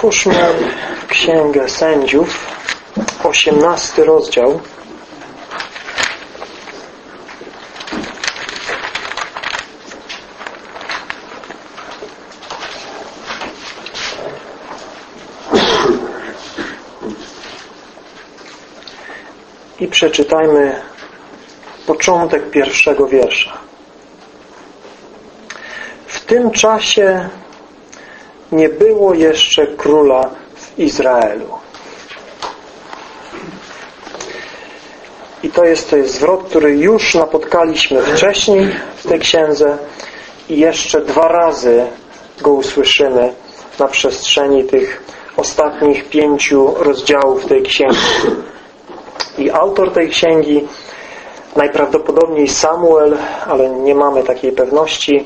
Otwórzmy Księgę Sędziów, 18 rozdział. I przeczytajmy początek pierwszego wiersza. W tym czasie nie było jeszcze króla w Izraelu. I to jest, to jest zwrot, który już napotkaliśmy wcześniej w tej księdze i jeszcze dwa razy go usłyszymy na przestrzeni tych ostatnich pięciu rozdziałów tej księgi. I autor tej księgi, najprawdopodobniej Samuel, ale nie mamy takiej pewności,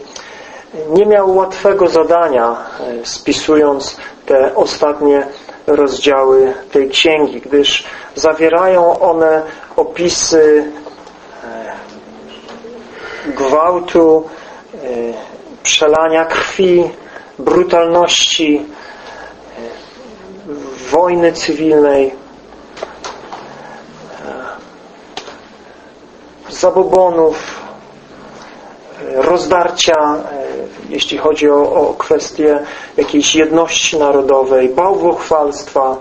nie miał łatwego zadania e, spisując te ostatnie rozdziały tej księgi, gdyż zawierają one opisy e, gwałtu, e, przelania krwi, brutalności, wojny cywilnej, zabobonów, rozdarcia, jeśli chodzi o, o jakiejś jedności narodowej, bałwochwalstwa.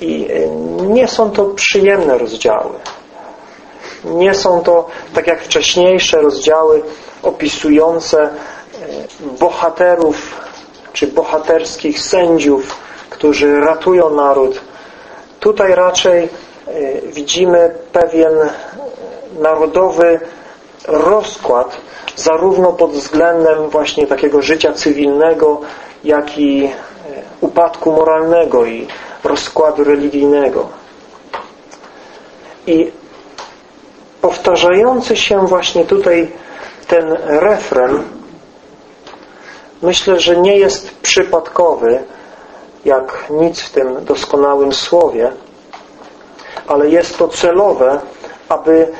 I nie są to przyjemne rozdziały. Nie są to, tak jak wcześniejsze rozdziały opisujące bohaterów czy bohaterskich sędziów, którzy ratują naród. Tutaj raczej widzimy pewien narodowy rozkład zarówno pod względem właśnie takiego życia cywilnego, jak i upadku moralnego i rozkładu religijnego. I powtarzający się właśnie tutaj ten refren myślę, że nie jest przypadkowy, jak nic w tym doskonałym słowie, ale jest to celowe, aby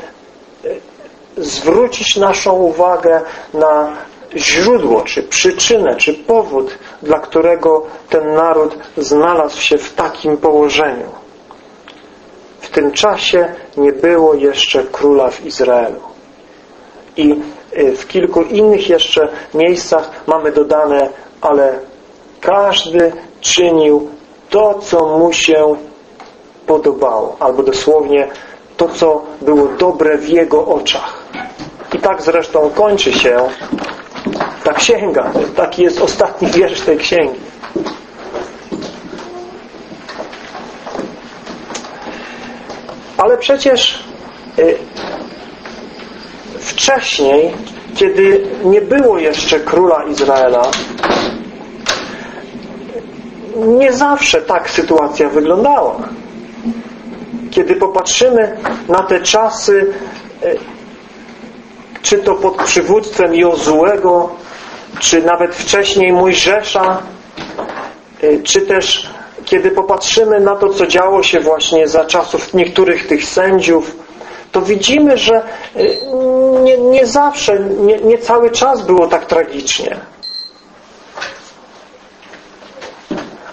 zwrócić naszą uwagę na źródło, czy przyczynę, czy powód, dla którego ten naród znalazł się w takim położeniu. W tym czasie nie było jeszcze króla w Izraelu. I y, w kilku innych jeszcze miejscach mamy dodane, ale każdy czynił to, co mu się podobało, albo dosłownie to, co było dobre w jego oczach. I tak zresztą kończy się ta księga. Taki jest ostatni wiersz tej księgi. Ale przecież y, wcześniej, kiedy nie było jeszcze króla Izraela, nie zawsze tak sytuacja wyglądała. Kiedy popatrzymy na te czasy, y, czy to pod przywództwem Jozułego, czy nawet wcześniej Mojżesza, y, czy też kiedy popatrzymy na to, co działo się właśnie za czasów niektórych tych sędziów, to widzimy, że y, nie, nie zawsze, nie, nie cały czas było tak tragicznie.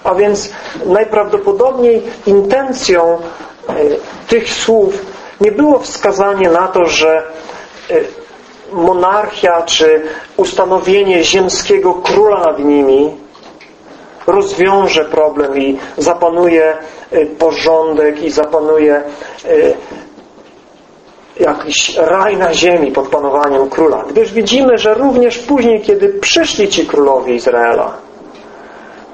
A więc najprawdopodobniej intencją tych słów nie było wskazanie na to, że monarchia czy ustanowienie ziemskiego króla nad nimi rozwiąże problem i zapanuje y, porządek i zapanuje jakiś raj na ziemi pod panowaniem króla. Gdyż widzimy, że również później, kiedy przyszli ci królowie Izraela,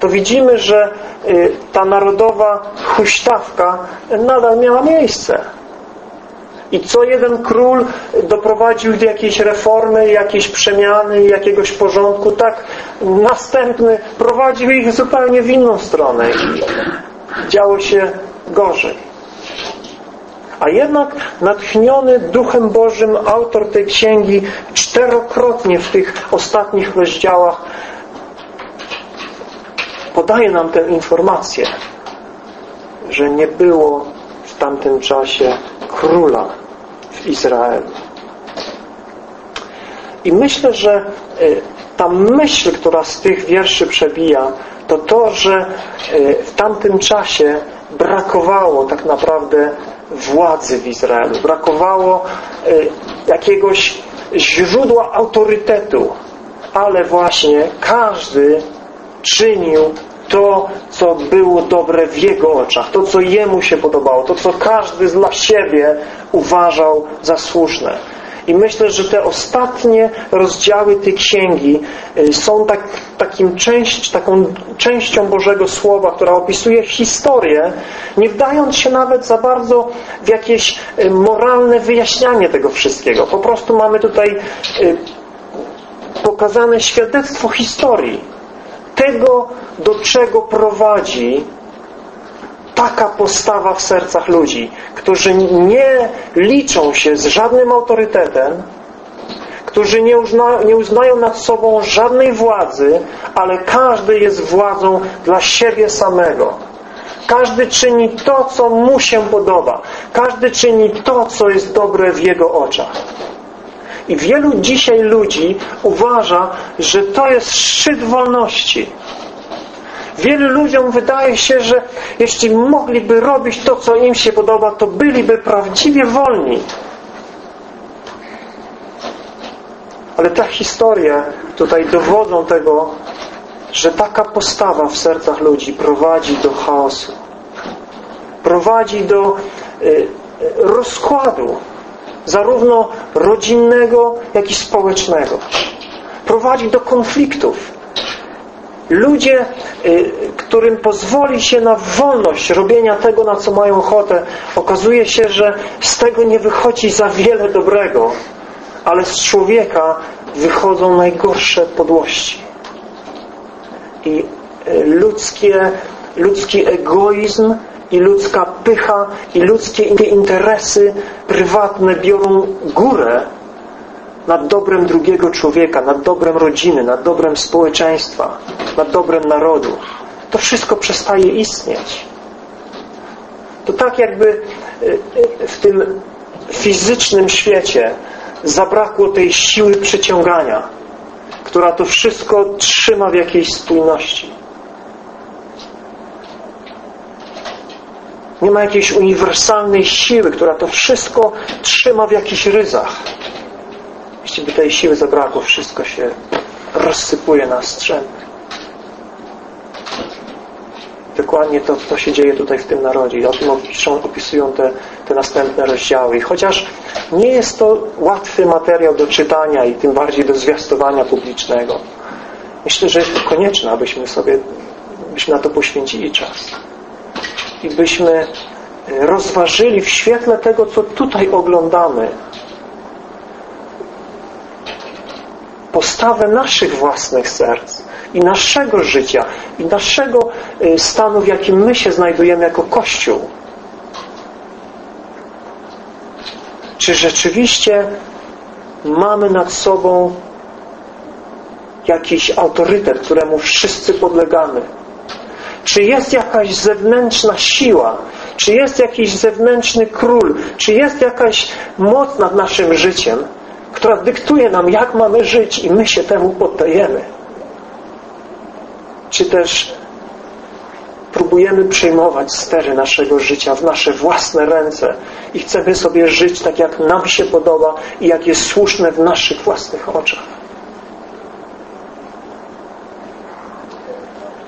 to widzimy, że y, ta narodowa huśtawka nadal miała miejsce. I co jeden król doprowadził do jakiejś reformy, jakiejś przemiany, jakiegoś porządku, tak następny prowadził ich zupełnie w inną stronę działo się gorzej. A jednak natchniony Duchem Bożym autor tej księgi czterokrotnie w tych ostatnich rozdziałach podaje nam tę informację, że nie było w tamtym czasie króla w Izraelu. I myślę, że y, ta myśl, która z tych wierszy przebija, to to, że y, w tamtym czasie brakowało tak naprawdę władzy w Izraelu. Brakowało y, jakiegoś źródła autorytetu, ale właśnie każdy czynił to, co było dobre w Jego oczach, to, co Jemu się podobało, to, co każdy dla siebie uważał za słuszne. I myślę, że te ostatnie rozdziały tej księgi y, są tak, takim część, taką częścią Bożego Słowa, która opisuje historię, nie wdając się nawet za bardzo w jakieś y, moralne wyjaśnianie tego wszystkiego. Po prostu mamy tutaj y, pokazane świadectwo historii. Tego, do czego prowadzi taka postawa w sercach ludzi, którzy nie liczą się z żadnym autorytetem, którzy nie, uzna, nie uznają nad sobą żadnej władzy, ale każdy jest władzą dla siebie samego. Każdy czyni to, co mu się podoba. Każdy czyni to, co jest dobre w jego oczach. I wielu dzisiaj ludzi uważa, że to jest szczyt wolności. Wielu ludziom wydaje się, że jeśli mogliby robić to, co im się podoba, to byliby prawdziwie wolni. Ale te historie tutaj dowodzą tego, że taka postawa w sercach ludzi prowadzi do chaosu. Prowadzi do y, rozkładu, zarówno rodzinnego, jak i społecznego. Prowadzi do konfliktów. Ludzie, y, którym pozwoli się na wolność robienia tego, na co mają ochotę, okazuje się, że z tego nie wychodzi za wiele dobrego, ale z człowieka wychodzą najgorsze podłości. I y, ludzkie, ludzki egoizm i ludzka pycha i ludzkie interesy prywatne biorą górę nad dobrem drugiego człowieka, nad dobrem rodziny, nad dobrem społeczeństwa, nad dobrem narodu. To wszystko przestaje istnieć. To tak jakby y, y, w tym fizycznym świecie zabrakło tej siły przyciągania, która to wszystko trzyma w jakiejś spójności. Nie ma jakiejś uniwersalnej siły, która to wszystko trzyma w jakichś ryzach. Jeśli by tej siły zabrakło, wszystko się rozsypuje na strzępy. Dokładnie to, to się dzieje tutaj w tym narodzie i o tym opisują te, te następne rozdziały. I chociaż nie jest to łatwy materiał do czytania i tym bardziej do zwiastowania publicznego, myślę, że jest to konieczne, abyśmy sobie byśmy na to poświęcili czas. I byśmy rozważyli w świetle tego, co tutaj oglądamy, postawę naszych własnych serc i naszego życia i naszego y, stanu, w jakim my się znajdujemy jako Kościół. Czy rzeczywiście mamy nad sobą jakiś autorytet, któremu wszyscy podlegamy? Czy jest jakaś zewnętrzna siła? Czy jest jakiś zewnętrzny król? Czy jest jakaś moc nad naszym życiem, która dyktuje nam, jak mamy żyć i my się temu poddajemy. Czy też próbujemy przejmować stery naszego życia w nasze własne ręce i chcemy sobie żyć tak, jak nam się podoba i jak jest słuszne w naszych własnych oczach.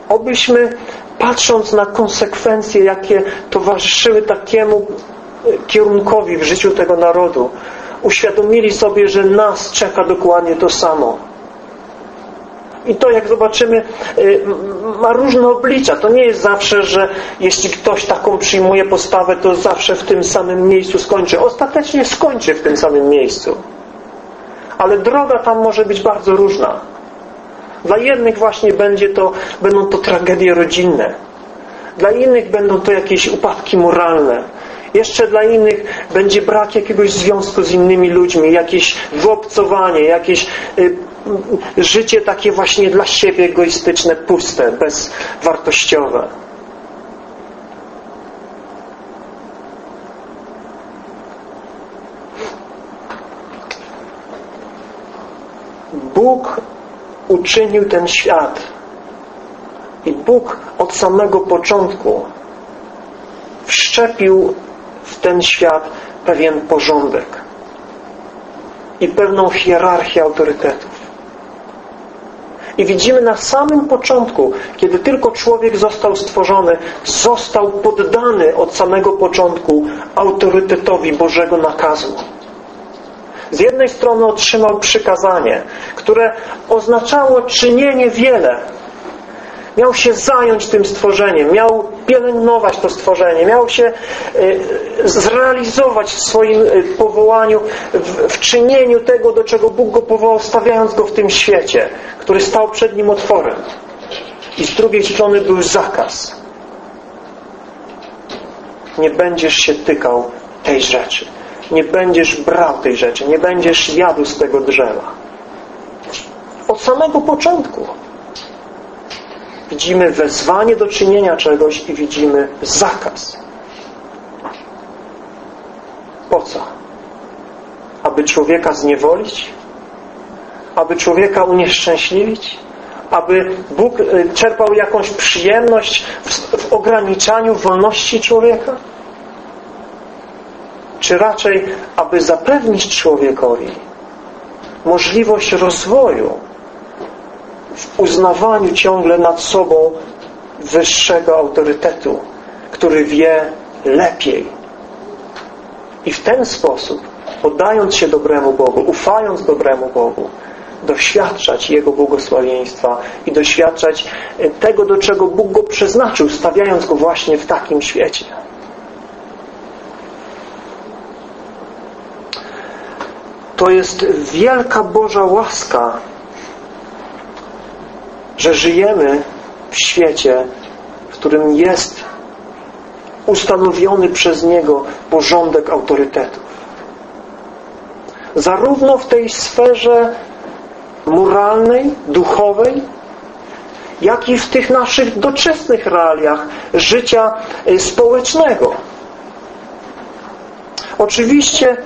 Obyśmy, patrząc na konsekwencje, jakie towarzyszyły takiemu kierunkowi w życiu tego narodu, uświadomili sobie, że nas czeka dokładnie to samo. I to, jak zobaczymy, y, ma różne oblicza. To nie jest zawsze, że jeśli ktoś taką przyjmuje postawę, to zawsze w tym samym miejscu skończy. Ostatecznie skończy w tym samym miejscu. Ale droga tam może być bardzo różna. Dla jednych właśnie będzie to, będą to tragedie rodzinne. Dla innych będą to jakieś upadki moralne. Jeszcze dla innych będzie brak jakiegoś związku z innymi ludźmi, jakieś wyobcowanie, jakieś y, życie takie właśnie dla siebie egoistyczne, puste, bezwartościowe. Bóg uczynił ten świat. I Bóg od samego początku wszczepił w ten świat pewien porządek i pewną hierarchię autorytetów. I widzimy na samym początku, kiedy tylko człowiek został stworzony, został poddany od samego początku autorytetowi Bożego nakazu. Z jednej strony otrzymał przykazanie, które oznaczało czynienie wiele. Miał się zająć tym stworzeniem, miał pielęgnować to stworzenie, miał się e, zrealizować w swoim e, powołaniu, w czynieniu tego, do czego Bóg go powołał, stawiając go w tym świecie, który stał przed nim otworem. I z drugiej strony był zakaz. Nie będziesz się tykał tej rzeczy nie będziesz brał tej rzeczy, nie będziesz jadł z tego drzewa. Od samego początku widzimy wezwanie do czynienia czegoś i widzimy zakaz. Po co? Aby człowieka zniewolić? Aby człowieka unieszczęśliwić? Aby Bóg y, czerpał jakąś przyjemność w, w ograniczaniu wolności człowieka? Czy raczej, aby zapewnić człowiekowi możliwość rozwoju w uznawaniu ciągle nad sobą wyższego autorytetu, który wie lepiej. I w ten sposób, poddając się dobremu Bogu, ufając dobremu Bogu, doświadczać Jego błogosławieństwa i doświadczać tego, do czego Bóg go przeznaczył, stawiając go właśnie w takim świecie. To jest wielka Boża łaska, że żyjemy w świecie, w którym jest ustanowiony przez Niego porządek autorytetów. Zarówno w tej sferze moralnej, duchowej, jak i w tych naszych doczesnych realiach życia y, społecznego. Oczywiście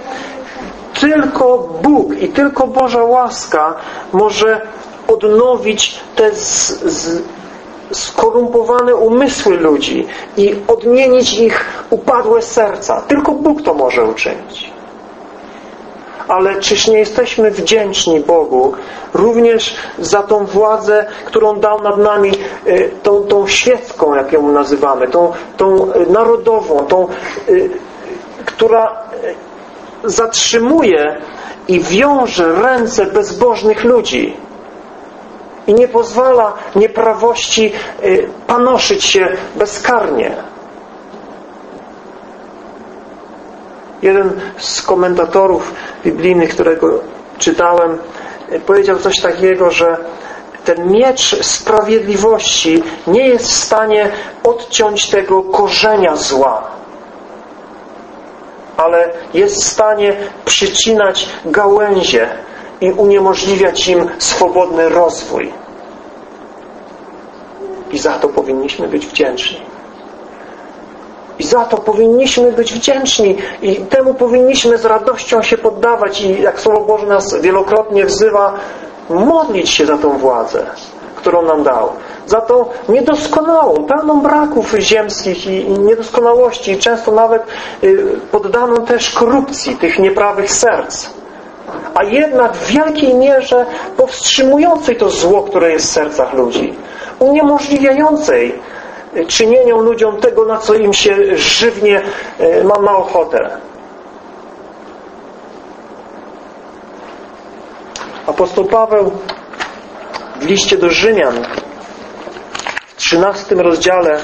tylko Bóg i tylko Boża łaska może odnowić te z, z, skorumpowane umysły ludzi i odmienić ich upadłe serca. Tylko Bóg to może uczynić. Ale czyż nie jesteśmy wdzięczni Bogu również za tą władzę, którą dał nad nami, y, tą, tą świecką, jak ją nazywamy, tą, tą narodową, tą, y, która zatrzymuje i wiąże ręce bezbożnych ludzi i nie pozwala nieprawości y, panoszyć się bezkarnie. Jeden z komentatorów biblijnych, którego czytałem, y, powiedział coś takiego, że ten miecz sprawiedliwości nie jest w stanie odciąć tego korzenia zła ale jest w stanie przycinać gałęzie i uniemożliwiać im swobodny rozwój. I za to powinniśmy być wdzięczni. I za to powinniśmy być wdzięczni i temu powinniśmy z radością się poddawać i jak Słowo Boże nas wielokrotnie wzywa, modlić się za tą władzę, którą nam dał za tą niedoskonałą, pełną braków ziemskich i niedoskonałości i często nawet y, poddaną też korupcji tych nieprawych serc. A jednak w wielkiej mierze powstrzymującej to zło, które jest w sercach ludzi. Uniemożliwiającej y, czynieniom ludziom tego, na co im się żywnie y, ma ochotę. Apostoł Paweł w liście do Rzymian 13 rozdziale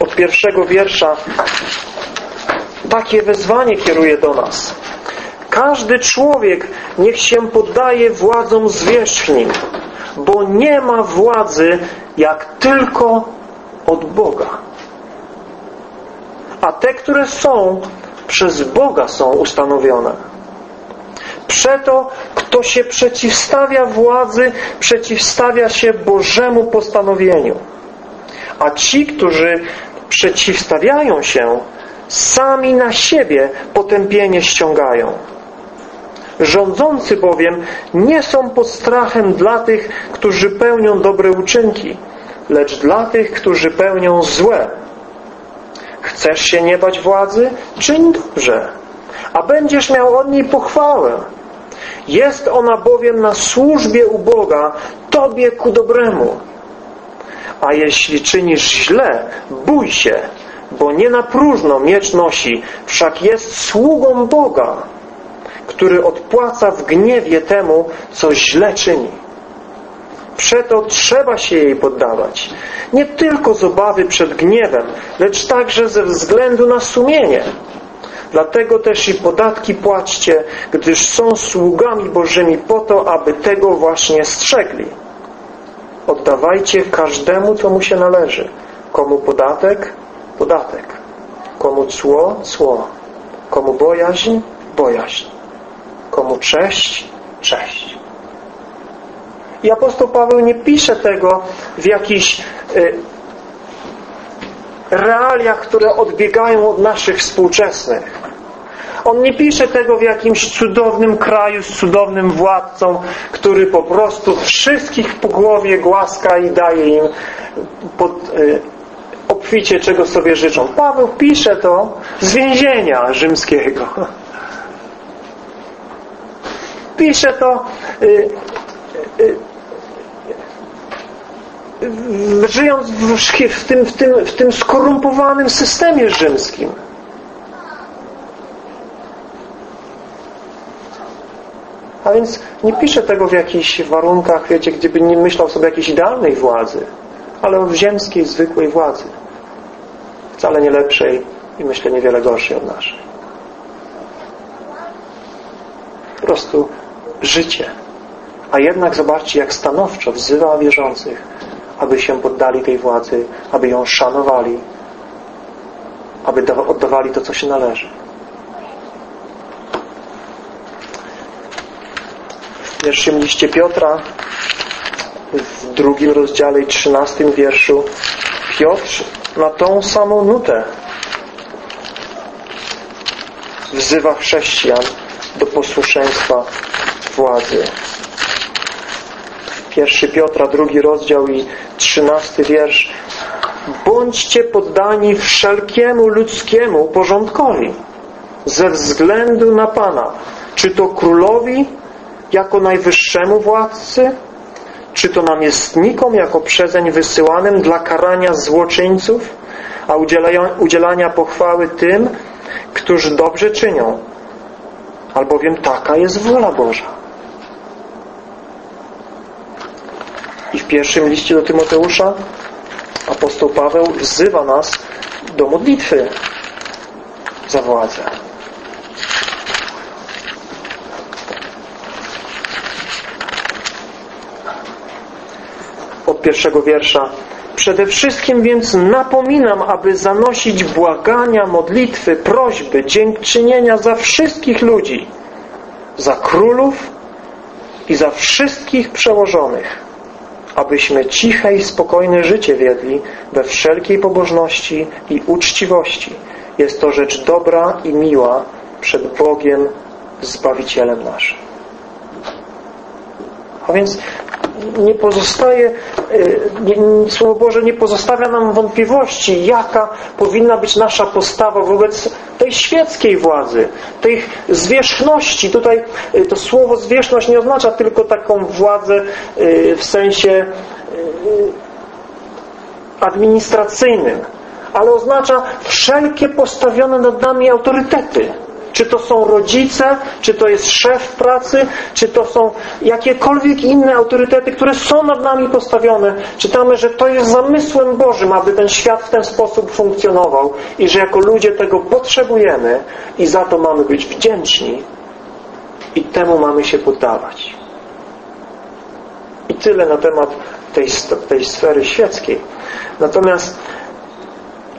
od pierwszego wiersza takie wezwanie kieruje do nas. Każdy człowiek niech się poddaje władzom zwierzchnim, bo nie ma władzy jak tylko od Boga. A te, które są, przez Boga są ustanowione. Przeto, kto się przeciwstawia władzy, przeciwstawia się Bożemu postanowieniu. A ci, którzy przeciwstawiają się, sami na siebie potępienie ściągają. Rządzący bowiem nie są pod strachem dla tych, którzy pełnią dobre uczynki, lecz dla tych, którzy pełnią złe. Chcesz się nie bać władzy? Czyń dobrze, a będziesz miał od niej pochwałę. Jest ona bowiem na służbie u Boga Tobie ku dobremu. A jeśli czynisz źle, bój się, bo nie na próżno miecz nosi, wszak jest sługą Boga, który odpłaca w gniewie temu, co źle czyni. Przeto trzeba się jej poddawać. Nie tylko z obawy przed gniewem, lecz także ze względu na sumienie. Dlatego też i podatki płaćcie, gdyż są sługami Bożymi po to, aby tego właśnie strzegli. Oddawajcie każdemu, co mu się należy. Komu podatek? Podatek. Komu cło? Cło. Komu bojaźń? Bojaźń. Komu cześć? Cześć. I apostoł Paweł nie pisze tego w jakichś y, realiach, które odbiegają od naszych współczesnych. On nie pisze tego w jakimś cudownym kraju z cudownym władcą, który po prostu wszystkich po głowie głaska i daje im pod, y, obficie, czego sobie życzą. Paweł pisze to z więzienia rzymskiego. Pisze to y, żyjąc w, w, tym, w, tym, w tym skorumpowanym systemie rzymskim. A więc nie pisze tego w jakichś warunkach, wiecie, gdzieby nie myślał sobie jakiejś idealnej władzy, ale w ziemskiej, zwykłej władzy. Wcale nie lepszej i myślę niewiele gorszej od naszej. Po prostu życie. A jednak zobaczcie, jak stanowczo wzywa wierzących, aby się poddali tej władzy, aby ją szanowali, aby oddawali to, co się należy. W pierwszym liście Piotra, w drugim rozdziale i trzynastym wierszu, Piotr na tą samą nutę wzywa chrześcijan do posłuszeństwa władzy. Pierwszy Piotra, drugi rozdział i trzynasty wiersz. Bądźcie poddani wszelkiemu ludzkiemu porządkowi ze względu na Pana. Czy to królowi jako najwyższemu władcy, czy to namiestnikom jako przezeń wysyłanym dla karania złoczyńców, a udzielania pochwały tym, którzy dobrze czynią, albowiem taka jest wola Boża. I w pierwszym liście do Tymoteusza. Apostoł Paweł wzywa nas do modlitwy za władzę. Od pierwszego wiersza. Przede wszystkim więc napominam, aby zanosić błagania, modlitwy, prośby, dziękczynienia za wszystkich ludzi, za królów i za wszystkich przełożonych, abyśmy ciche i spokojne życie wiedli we wszelkiej pobożności i uczciwości. Jest to rzecz dobra i miła przed Bogiem, Zbawicielem naszym. A więc nie pozostaje, nie, Słowo Boże nie pozostawia nam wątpliwości, jaka powinna być nasza postawa wobec tej świeckiej władzy, tej zwierzchności. Tutaj y, to słowo zwierzchność nie oznacza tylko taką władzę y, w sensie y, administracyjnym, ale oznacza wszelkie postawione nad nami autorytety czy to są rodzice, czy to jest szef pracy, czy to są jakiekolwiek inne autorytety, które są nad nami postawione. Czytamy, że to jest zamysłem Bożym, aby ten świat w ten sposób funkcjonował i że jako ludzie tego potrzebujemy i za to mamy być wdzięczni i temu mamy się poddawać. I tyle na temat tej, tej sfery świeckiej. Natomiast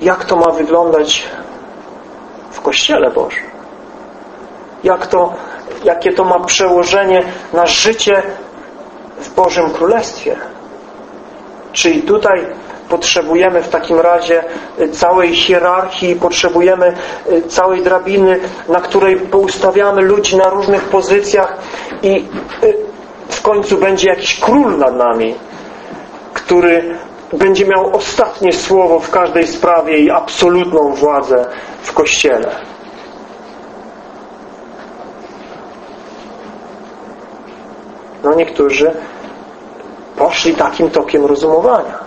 jak to ma wyglądać w Kościele Bożym? Jak to, jakie to ma przełożenie na życie w Bożym Królestwie. Czyli tutaj potrzebujemy w takim razie całej hierarchii, potrzebujemy całej drabiny, na której poustawiamy ludzi na różnych pozycjach i w końcu będzie jakiś król nad nami, który będzie miał ostatnie słowo w każdej sprawie i absolutną władzę w Kościele. No niektórzy poszli takim tokiem rozumowania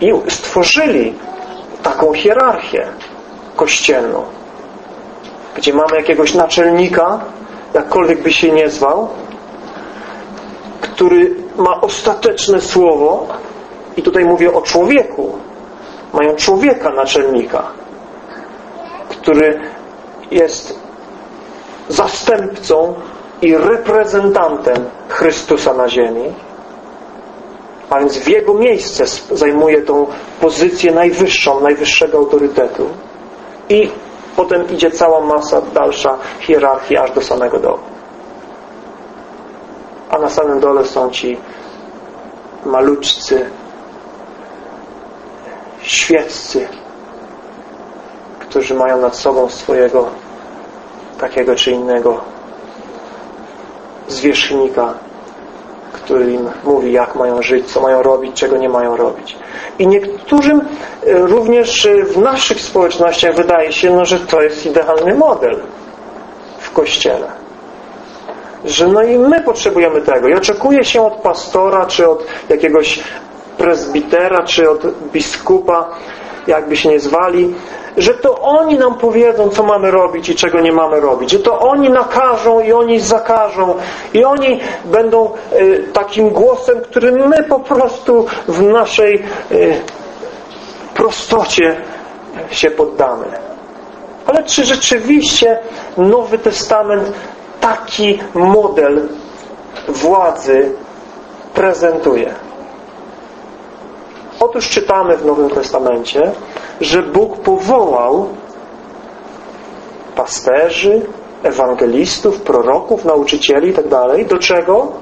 i stworzyli taką hierarchię kościelną, gdzie mamy jakiegoś naczelnika, jakkolwiek by się nie zwał, który ma ostateczne słowo i tutaj mówię o człowieku. Mają człowieka naczelnika, który jest zastępcą i reprezentantem Chrystusa na ziemi, a więc w Jego miejsce zajmuje tą pozycję najwyższą, najwyższego autorytetu. I potem idzie cała masa dalsza hierarchii aż do samego dołu. A na samym dole są ci maluczcy, świeccy, którzy mają nad sobą swojego takiego czy innego zwierzchnika, który im mówi, jak mają żyć, co mają robić, czego nie mają robić. I niektórym e, również w naszych społecznościach wydaje się, no, że to jest idealny model w Kościele. Że no i my potrzebujemy tego. I oczekuje się od pastora, czy od jakiegoś prezbitera, czy od biskupa, jakby się nie zwali, że to oni nam powiedzą, co mamy robić i czego nie mamy robić. Że to oni nakażą i oni zakażą. I oni będą y, takim głosem, którym my po prostu w naszej y, prostocie się poddamy. Ale czy rzeczywiście Nowy Testament taki model władzy prezentuje? Otóż czytamy w Nowym Testamencie, że Bóg powołał pasterzy, ewangelistów, proroków, nauczycieli itd. Tak do czego?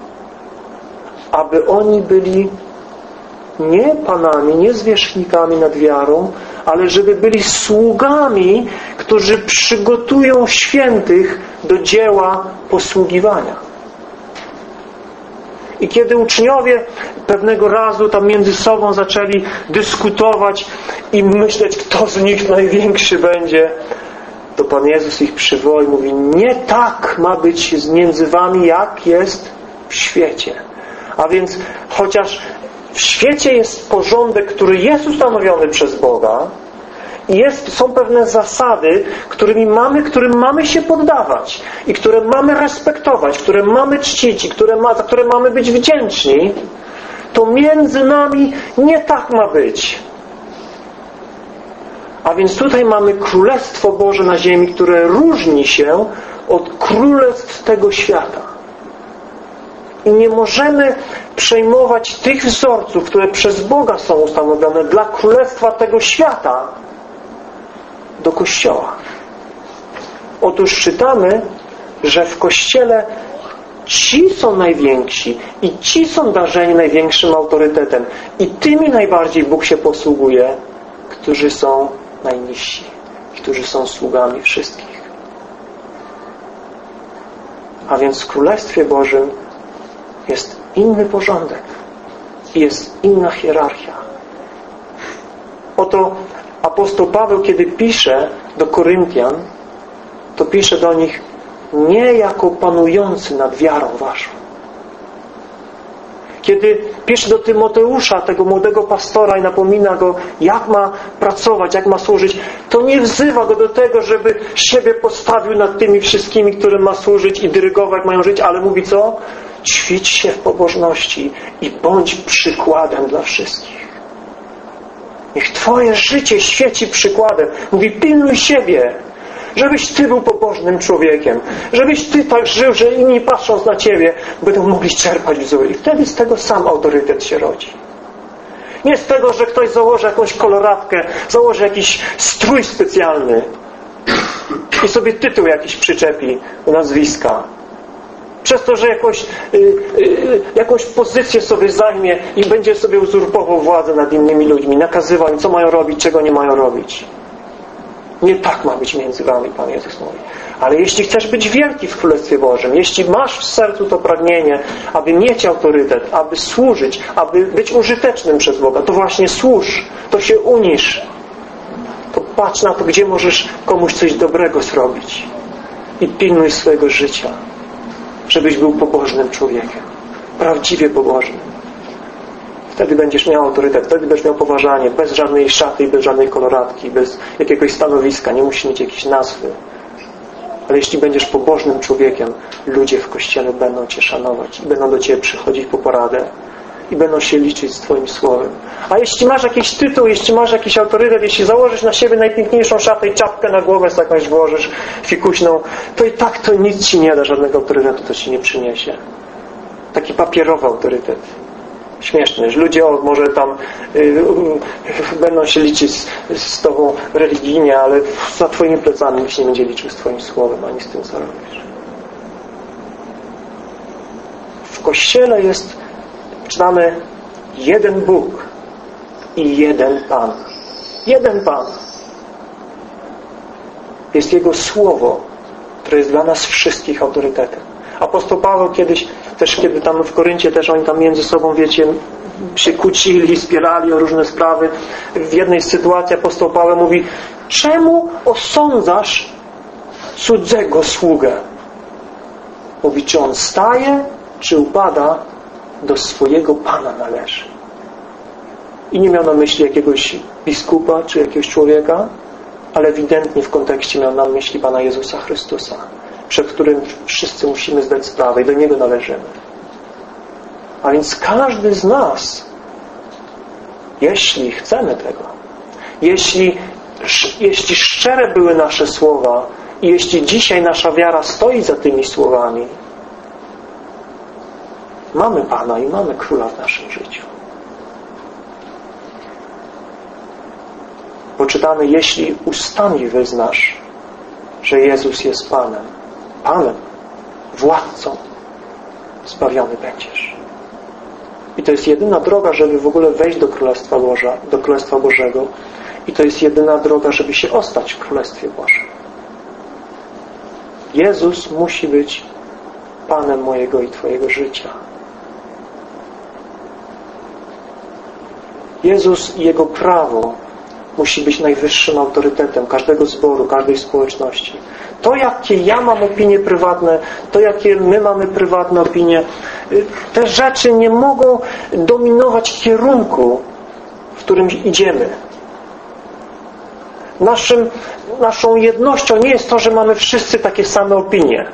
Aby oni byli nie panami, nie zwierzchnikami nad wiarą, ale żeby byli sługami, którzy przygotują świętych do dzieła posługiwania. I kiedy uczniowie pewnego razu tam między sobą zaczęli dyskutować i myśleć, kto z nich największy będzie, to Pan Jezus ich przywołał i mówi, nie tak ma być między wami, jak jest w świecie. A więc chociaż w świecie jest porządek, który jest ustanowiony przez Boga, jest, są pewne zasady, którymi mamy, którym mamy się poddawać i które mamy respektować, które mamy czcić i które ma, za które mamy być wdzięczni, to między nami nie tak ma być. A więc tutaj mamy Królestwo Boże na ziemi, które różni się od królestw tego świata. I nie możemy przejmować tych wzorców, które przez Boga są ustanowione dla Królestwa tego świata, do Kościoła. Otóż czytamy, że w Kościele ci są najwięksi i ci są darzeni największym autorytetem i tymi najbardziej Bóg się posługuje, którzy są najniżsi, którzy są sługami wszystkich. A więc w Królestwie Bożym jest inny porządek i jest inna hierarchia. Oto apostoł Paweł, kiedy pisze do Koryntian, to pisze do nich nie jako panujący nad wiarą waszą. Kiedy pisze do Tymoteusza, tego młodego pastora i napomina go, jak ma pracować, jak ma służyć, to nie wzywa go do tego, żeby siebie postawił nad tymi wszystkimi, którym ma służyć i dyrygować, mają żyć, ale mówi co? Ćwicz się w pobożności i bądź przykładem dla wszystkich. Niech Twoje życie świeci przykładem. Mówi, pilnuj siebie, żebyś Ty był pobożnym człowiekiem, żebyś Ty tak żył, że inni patrząc na Ciebie będą mogli czerpać wzór. I wtedy z tego sam autorytet się rodzi. Nie z tego, że ktoś założy jakąś koloratkę, założy jakiś strój specjalny i sobie tytuł jakiś przyczepi nazwiska przez to, że jakoś, y, y, jakąś pozycję sobie zajmie i będzie sobie uzurpował władzę nad innymi ludźmi, nakazywał im, co mają robić, czego nie mają robić. Nie tak ma być między wami, Pan Jezus mówi. Ale jeśli chcesz być wielki w Królestwie Bożym, jeśli masz w sercu to pragnienie, aby mieć autorytet, aby służyć, aby być użytecznym przez Boga, to właśnie służ, to się unisz, to patrz na to, gdzie możesz komuś coś dobrego zrobić i pilnuj swojego życia, żebyś był pobożnym człowiekiem, prawdziwie pobożnym. Wtedy będziesz miał autorytet, wtedy będziesz miał poważanie, bez żadnej szaty i bez żadnej koloratki, bez jakiegoś stanowiska, nie musisz mieć jakiejś nazwy. Ale jeśli będziesz pobożnym człowiekiem, ludzie w Kościele będą Cię szanować i będą do Ciebie przychodzić po poradę i będą się liczyć z Twoim słowem. A jeśli masz jakiś tytuł, jeśli masz jakiś autorytet, jeśli założysz na siebie najpiękniejszą szatę i czapkę na głowę z jakąś włożysz fikuśną, to i tak to nic Ci nie da, żadnego autorytetu to Ci nie przyniesie. Taki papierowy autorytet. Śmieszne, że ludzie o, może tam y, y, będą się liczyć z, z Tobą religijnie, ale za Twoimi plecami nikt nie będzie liczył z Twoim słowem, ani z tym, co robisz. W Kościele jest, czytamy, jeden Bóg i jeden Pan. Jeden Pan. Jest Jego Słowo, które jest dla nas wszystkich autorytetem. Apostoł Paweł kiedyś, też kiedy tam w Koryncie też oni tam między sobą, wiecie, się kłócili, spierali o różne sprawy. W jednej z sytuacji apostoł Paweł mówi, czemu osądzasz cudzego sługę? Mówi, czy on staje, czy upada, do swojego Pana należy. I nie miał na myśli jakiegoś biskupa, czy jakiegoś człowieka, ale ewidentnie w kontekście miał na myśli Pana Jezusa Chrystusa przed którym wszyscy musimy zdać sprawę i do Niego należymy. A więc każdy z nas, jeśli chcemy tego, jeśli, jeśli szczere były nasze słowa i jeśli dzisiaj nasza wiara stoi za tymi słowami, mamy Pana i mamy Króla w naszym życiu. Poczytamy, jeśli ustami wyznasz, że Jezus jest Panem, Panem, władcą, zbawiony będziesz. I to jest jedyna droga, żeby w ogóle wejść do Królestwa, Boża, do Królestwa Bożego. I to jest jedyna droga, żeby się ostać w Królestwie Bożym. Jezus musi być Panem mojego i Twojego życia. Jezus i Jego prawo musi być najwyższym autorytetem każdego zboru, każdej społeczności. To, jakie ja mam opinie prywatne, to, jakie my mamy prywatne opinie, y, te rzeczy nie mogą dominować kierunku, w którym idziemy. Naszym, naszą jednością nie jest to, że mamy wszyscy takie same opinie.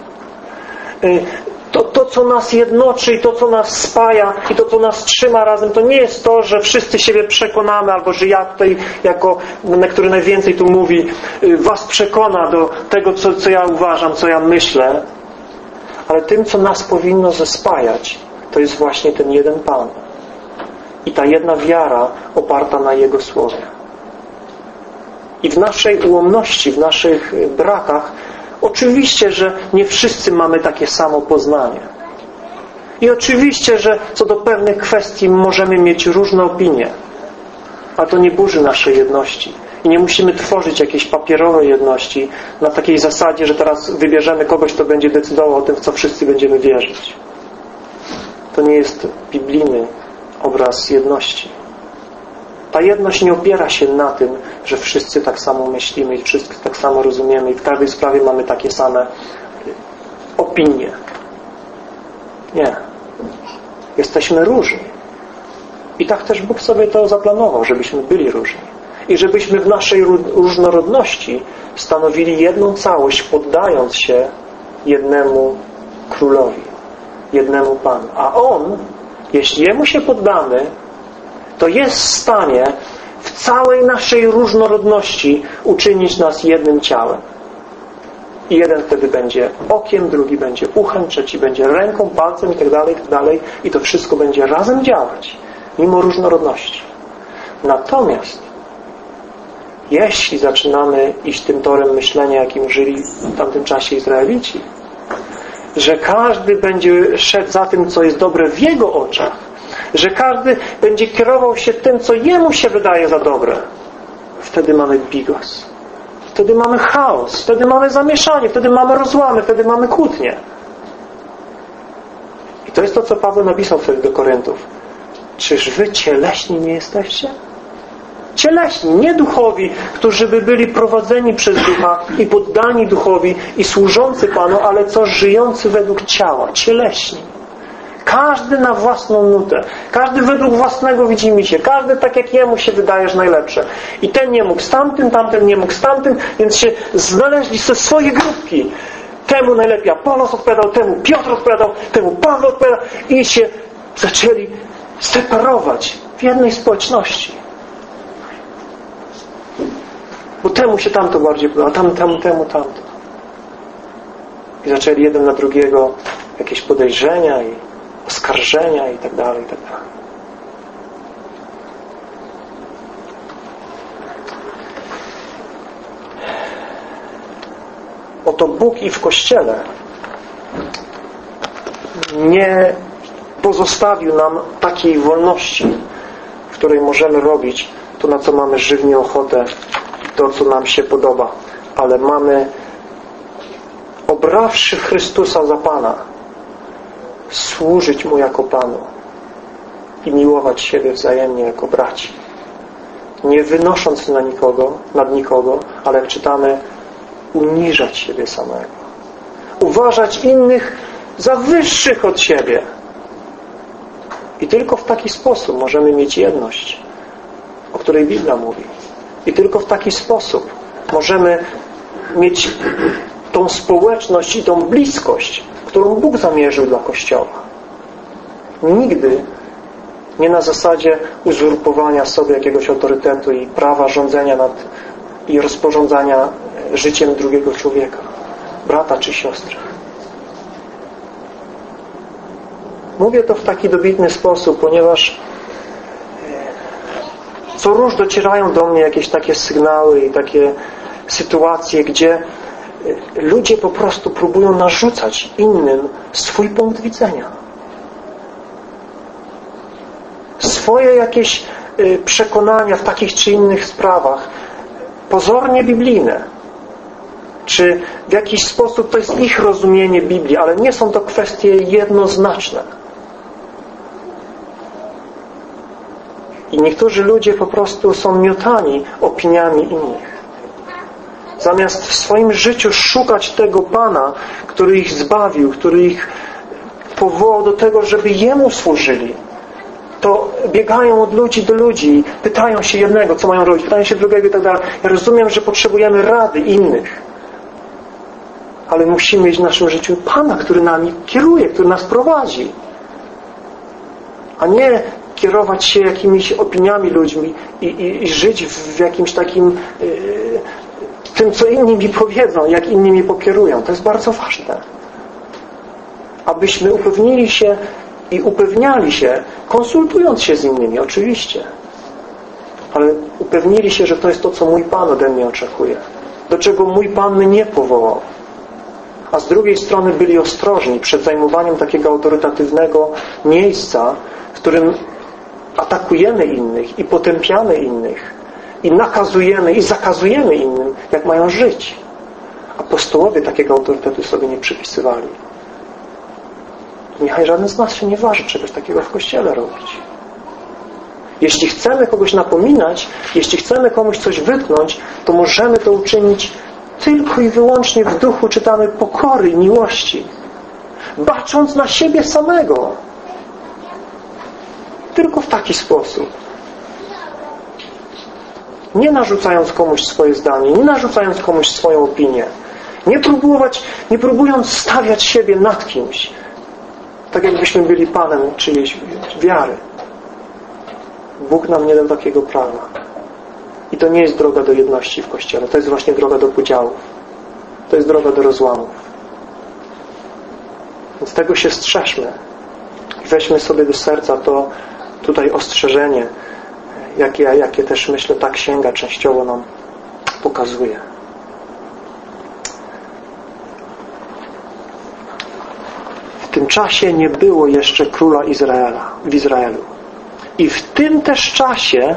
Y, to, to, co nas jednoczy i to, co nas spaja i to, co nas trzyma razem, to nie jest to, że wszyscy siebie przekonamy, albo że ja tutaj, jako na który najwięcej tu mówi, y, was przekona do tego, co, co ja uważam, co ja myślę, ale tym, co nas powinno zespajać, to jest właśnie ten jeden Pan. I ta jedna wiara oparta na Jego Słowie. I w naszej ułomności, w naszych brakach Oczywiście, że nie wszyscy mamy takie samo poznanie. I oczywiście, że co do pewnych kwestii możemy mieć różne opinie. Ale to nie burzy naszej jedności. I nie musimy tworzyć jakiejś papierowej jedności na takiej zasadzie, że teraz wybierzemy kogoś, kto będzie decydował o tym, w co wszyscy będziemy wierzyć. To nie jest biblijny obraz jedności. Ta jedność nie opiera się na tym, że wszyscy tak samo myślimy i wszyscy tak samo rozumiemy i w każdej sprawie mamy takie same opinie. Nie. Jesteśmy różni. I tak też Bóg sobie to zaplanował, żebyśmy byli różni. I żebyśmy w naszej różnorodności stanowili jedną całość, poddając się jednemu królowi, jednemu Panu. A On, jeśli Jemu się poddamy, to jest w stanie w całej naszej różnorodności uczynić nas jednym ciałem. I jeden wtedy będzie okiem, drugi będzie uchem, trzeci będzie ręką, palcem i tak dalej, i tak dalej. I to wszystko będzie razem działać, mimo różnorodności. Natomiast jeśli zaczynamy iść tym torem myślenia, jakim żyli w tamtym czasie Izraelici, że każdy będzie szedł za tym, co jest dobre w Jego oczach, że każdy będzie kierował się tym, co Jemu się wydaje za dobre, wtedy mamy bigos. Wtedy mamy chaos, wtedy mamy zamieszanie, wtedy mamy rozłamy, wtedy mamy kłótnie. I to jest to, co Paweł napisał wtedy do Koryntów. Czyż wy cieleśni nie jesteście? Cieleśni, nie duchowi, którzy by byli prowadzeni przez ducha i poddani duchowi i służący Panu, ale co żyjący według ciała. Cieleśni. Każdy na własną nutę. Każdy według własnego widzimy się. Każdy tak jak jemu się wydajesz najlepsze. I ten nie mógł z tamtym, tamten nie mógł z tamtym, więc się znaleźli ze swoje grupki. Temu najlepiej Apolos odpowiadał, temu Piotr odpowiadał, temu Paweł odpowiadał i się zaczęli separować w jednej społeczności. Bo temu się tamto bardziej podoba, tam, temu, temu, tamto. I zaczęli jeden na drugiego jakieś podejrzenia i oskarżenia i tak dalej, i tak. Oto Bóg i w Kościele nie pozostawił nam takiej wolności, w której możemy robić to, na co mamy żywnie ochotę, to, co nam się podoba, ale mamy obrawszy Chrystusa za Pana, służyć Mu jako Panu i miłować siebie wzajemnie jako braci. Nie wynosząc na nikogo, nad nikogo, ale jak czytamy, uniżać siebie samego. Uważać innych za wyższych od siebie. I tylko w taki sposób możemy mieć jedność, o której Biblia mówi. I tylko w taki sposób możemy mieć tą społeczność i tą bliskość, którą Bóg zamierzył dla Kościoła. Nigdy nie na zasadzie uzurpowania sobie jakiegoś autorytetu i prawa rządzenia nad i rozporządzania życiem drugiego człowieka, brata czy siostry. Mówię to w taki dobitny sposób, ponieważ e, co róż docierają do mnie jakieś takie sygnały i takie sytuacje, gdzie e, ludzie po prostu próbują narzucać innym swój punkt widzenia. Swoje jakieś e, przekonania w takich czy innych sprawach, pozornie biblijne, czy w jakiś sposób to jest ich rozumienie Biblii, ale nie są to kwestie jednoznaczne. I niektórzy ludzie po prostu są miotani opiniami innych. Zamiast w swoim życiu szukać tego Pana, który ich zbawił, który ich powołał do tego, żeby Jemu służyli, to biegają od ludzi do ludzi, pytają się jednego, co mają robić, pytają się drugiego i tak dalej. Ja rozumiem, że potrzebujemy rady innych ale musimy mieć w naszym życiu Pana, który nami kieruje, który nas prowadzi. A nie kierować się jakimiś opiniami ludźmi i, i, i żyć w jakimś takim yy, tym, co inni mi powiedzą, jak inni mi pokierują. To jest bardzo ważne. Abyśmy upewnili się i upewniali się, konsultując się z innymi, oczywiście. Ale upewnili się, że to jest to, co mój Pan ode mnie oczekuje. Do czego mój Pan mnie powołał a z drugiej strony byli ostrożni przed zajmowaniem takiego autorytatywnego miejsca, w którym atakujemy innych i potępiamy innych i nakazujemy i zakazujemy innym, jak mają żyć. Apostołowie takiego autorytetu sobie nie przypisywali. Niechaj żaden z nas się nie waży czegoś takiego w Kościele robić. Jeśli chcemy kogoś napominać, jeśli chcemy komuś coś wytknąć, to możemy to uczynić tylko i wyłącznie w duchu czytamy pokory i miłości, bacząc na siebie samego. Tylko w taki sposób. Nie narzucając komuś swoje zdanie, nie narzucając komuś swoją opinię. Nie próbować, nie próbując stawiać siebie nad kimś. Tak jakbyśmy byli Panem czyjejś wiary. Bóg nam nie dał takiego prawa. I to nie jest droga do jedności w Kościele. To jest właśnie droga do podziałów. To jest droga do rozłamów. Więc tego się strzeżmy. I weźmy sobie do serca to tutaj ostrzeżenie, jakie, jakie też myślę ta księga częściowo nam pokazuje. tym czasie nie było jeszcze króla Izraela w Izraelu. I w tym też czasie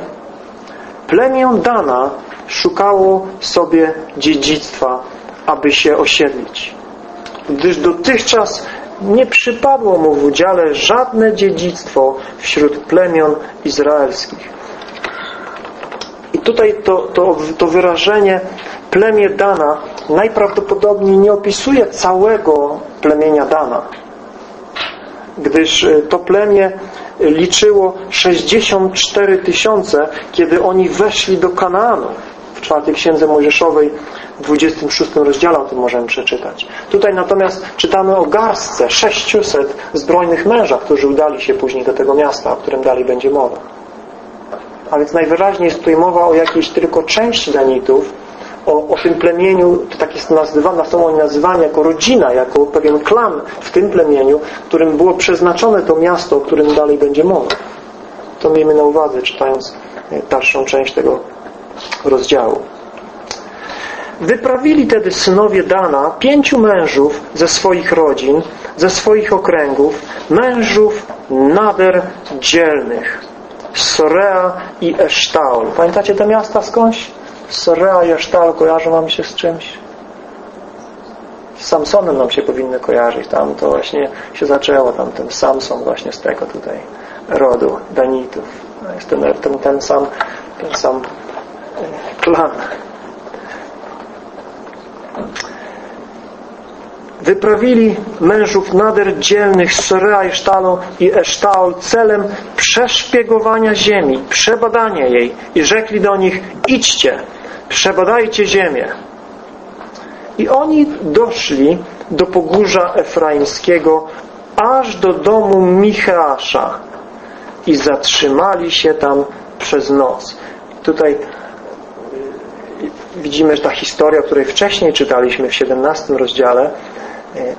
plemię Dana szukało sobie dziedzictwa, aby się osiedlić. Gdyż dotychczas nie przypadło mu w udziale żadne dziedzictwo wśród plemion izraelskich. I tutaj to, to, to wyrażenie plemię Dana najprawdopodobniej nie opisuje całego plemienia Dana, gdyż e, to plemię liczyło 64 tysiące, kiedy oni weszli do Kanaanu. W czwartej księdze Mojżeszowej w 26 rozdziale o tym możemy przeczytać. Tutaj natomiast czytamy o garstce 600 zbrojnych mężach, którzy udali się później do tego miasta, o którym dalej będzie mowa. A więc najwyraźniej jest tutaj mowa o jakiejś tylko części Danitów, o, o tym plemieniu, tak jest nazywane, są oni nazywani jako rodzina, jako pewien klan w tym plemieniu, którym było przeznaczone to miasto, o którym dalej będzie mowa. To miejmy na uwadze, czytając e, dalszą część tego rozdziału. Wyprawili tedy synowie Dana pięciu mężów ze swoich rodzin, ze swoich okręgów, mężów nader dzielnych, Sorea i Esztaol. Pamiętacie te miasta skądś? Sorea i Esztaol kojarzą nam się z czymś? Z Samsonem nam się powinny kojarzyć. Tam to właśnie się zaczęło, tam ten Samson właśnie z tego tutaj rodu Danitów. Jest ten, ten, ten sam ten sam e, klan. Wyprawili mężów nader dzielnych z Sorea i Sztalu i Esztaol celem przeszpiegowania ziemi, przebadania jej i rzekli do nich idźcie, przebadajcie ziemię. I oni doszli do pogórza Efraimskiego aż do domu Micheasza i zatrzymali się tam przez noc. Tutaj widzimy, że ta historia, o której wcześniej czytaliśmy w 17 rozdziale, e,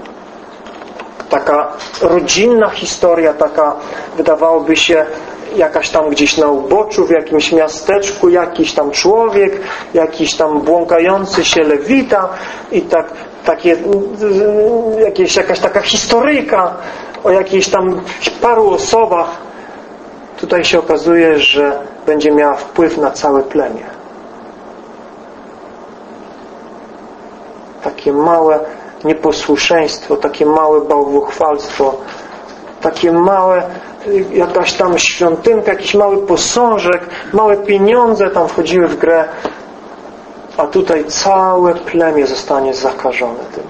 taka rodzinna historia, taka wydawałoby się jakaś tam gdzieś na uboczu, w jakimś miasteczku, jakiś tam człowiek, jakiś tam błąkający się lewita i tak, takie, jakieś, jakaś taka historyjka o jakichś tam paru osobach. Tutaj się okazuje, że będzie miała wpływ na całe plemię. Takie małe nieposłuszeństwo, takie małe bałwochwalstwo, takie małe jakaś tam świątynka, jakiś mały posążek, małe pieniądze tam wchodziły w grę, a tutaj całe plemię zostanie zakażone tym.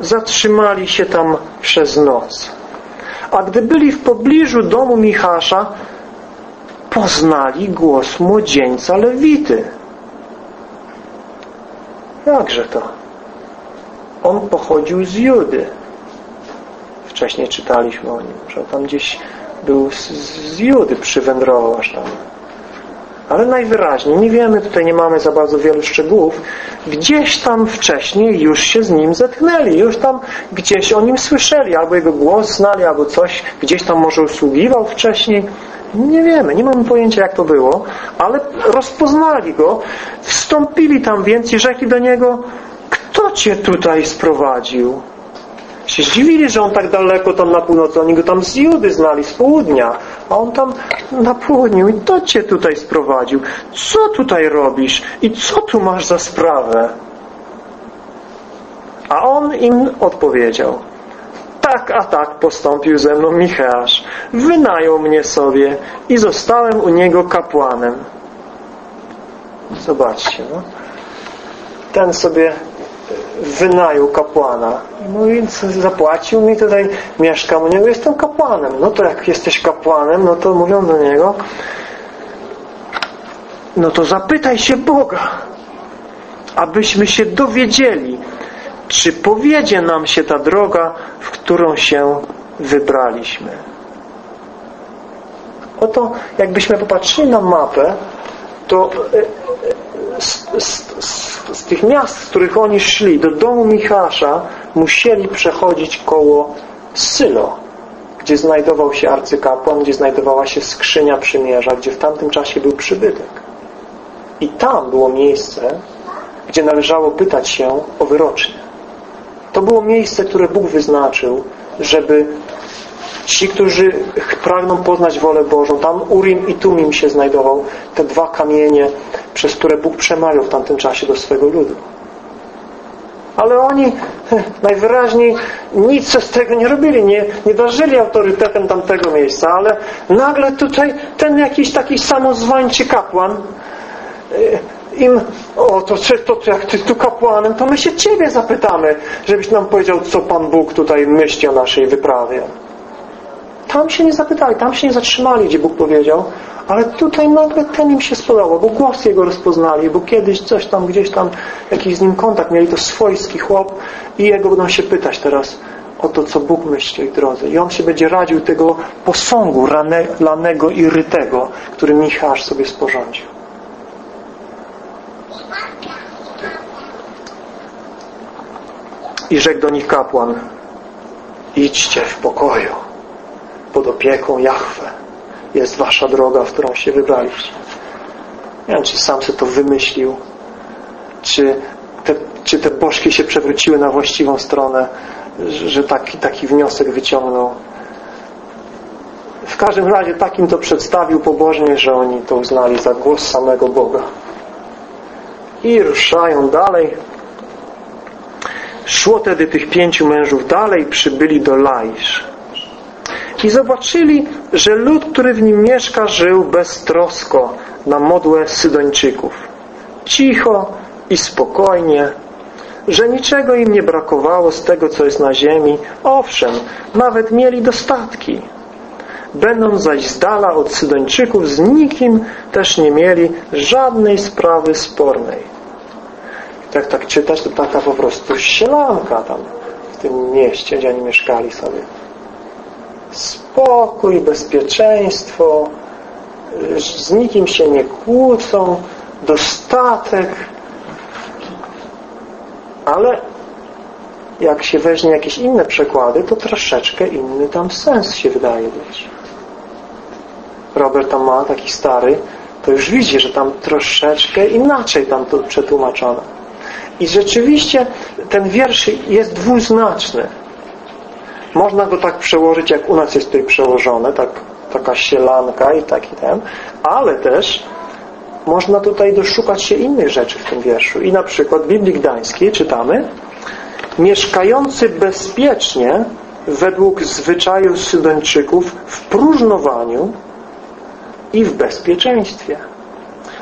Zatrzymali się tam przez noc. A gdy byli w pobliżu domu Michasza, poznali głos młodzieńca Lewity Jakże to? On pochodził z Judy. Wcześniej czytaliśmy o nim, że tam gdzieś był z, z Judy, przywędrował aż tam. Ale najwyraźniej, nie wiemy, tutaj nie mamy za bardzo wielu szczegółów, gdzieś tam wcześniej już się z nim zetknęli, już tam gdzieś o nim słyszeli, albo jego głos znali, albo coś, gdzieś tam może usługiwał wcześniej. Nie wiemy, nie mamy pojęcia jak to było, ale rozpoznali go, wstąpili tam więc i rzekli do niego, kto cię tutaj sprowadził? Się zdziwili, że on tak daleko tam na północy, oni go tam z Judy znali, z południa, a on tam na południu i kto cię tutaj sprowadził? Co tutaj robisz? I co tu masz za sprawę? A on im odpowiedział, tak a tak postąpił ze mną Micheasz. Wynajął mnie sobie i zostałem u niego kapłanem. Zobaczcie, no. Ten sobie wynajął kapłana. No więc zapłacił mi tutaj, mieszkam u niego, jestem kapłanem. No to jak jesteś kapłanem, no to mówią do niego no to zapytaj się Boga, abyśmy się dowiedzieli, czy powiedzie nam się ta droga, w którą się wybraliśmy. Oto jakbyśmy popatrzyli na mapę, to e, e, z, z, z, z, tych miast, z których oni szli do domu Michasza, musieli przechodzić koło Sylo, gdzie znajdował się arcykapłan, gdzie znajdowała się skrzynia przymierza, gdzie w tamtym czasie był przybytek. I tam było miejsce, gdzie należało pytać się o wyrocznie. To było miejsce, które Bóg wyznaczył, żeby ci, którzy pragną poznać wolę Bożą, tam Urim i Tumim się znajdował, te dwa kamienie, przez które Bóg przemawiał w tamtym czasie do swego ludu. Ale oni najwyraźniej nic z tego nie robili, nie, nie darzyli autorytetem tamtego miejsca, ale nagle tutaj ten jakiś taki samozwańczy kapłan e, im, o to, to, to jak ty tu kapłanem, to my się Ciebie zapytamy, żebyś nam powiedział, co Pan Bóg tutaj myśli o naszej wyprawie. Tam się nie zapytali, tam się nie zatrzymali, gdzie Bóg powiedział, ale tutaj nagle ten im się spodobał, bo głos jego rozpoznali, bo kiedyś coś tam, gdzieś tam, jakiś z nim kontakt mieli, to swojski chłop i jego będą się pytać teraz o to, co Bóg myśli o ich drodze. I on się będzie radził tego posągu rane, lanego i rytego, który Michasz sobie sporządził. I rzekł do nich kapłan, idźcie w pokoju pod opieką Jahwe jest wasza droga, w którą się wybraliście. Nie wiem, czy sam sobie to wymyślił, czy te, czy te bożki się przewróciły na właściwą stronę, że taki, taki wniosek wyciągnął. W każdym razie takim to przedstawił pobożnie, że oni to uznali za głos samego Boga. I ruszają dalej. Szło tedy tych pięciu mężów dalej, przybyli do Laisz i zobaczyli, że lud, który w nim mieszka, żył beztrosko na modłę Sydończyków. Cicho i spokojnie, że niczego im nie brakowało z tego, co jest na ziemi. Owszem, nawet mieli dostatki. Będąc zaś z dala od Sydończyków, z nikim też nie mieli żadnej sprawy spornej. Jak tak czytać, to taka po prostu sielanka tam w tym mieście, gdzie oni mieszkali sobie spokój, bezpieczeństwo, z nikim się nie kłócą, dostatek. Ale jak się weźmie jakieś inne przekłady, to troszeczkę inny tam sens się wydaje być. Robert tam ma taki stary, to już widzi, że tam troszeczkę inaczej tam to przetłumaczone. I rzeczywiście ten wiersz jest dwuznaczny. Można go tak przełożyć, jak u nas jest tutaj przełożone, tak, taka sielanka i taki ten, ale też można tutaj doszukać się innych rzeczy w tym wierszu. I na przykład w Biblii Gdańskiej czytamy mieszkający bezpiecznie według zwyczajów Sydończyków w próżnowaniu i w bezpieczeństwie.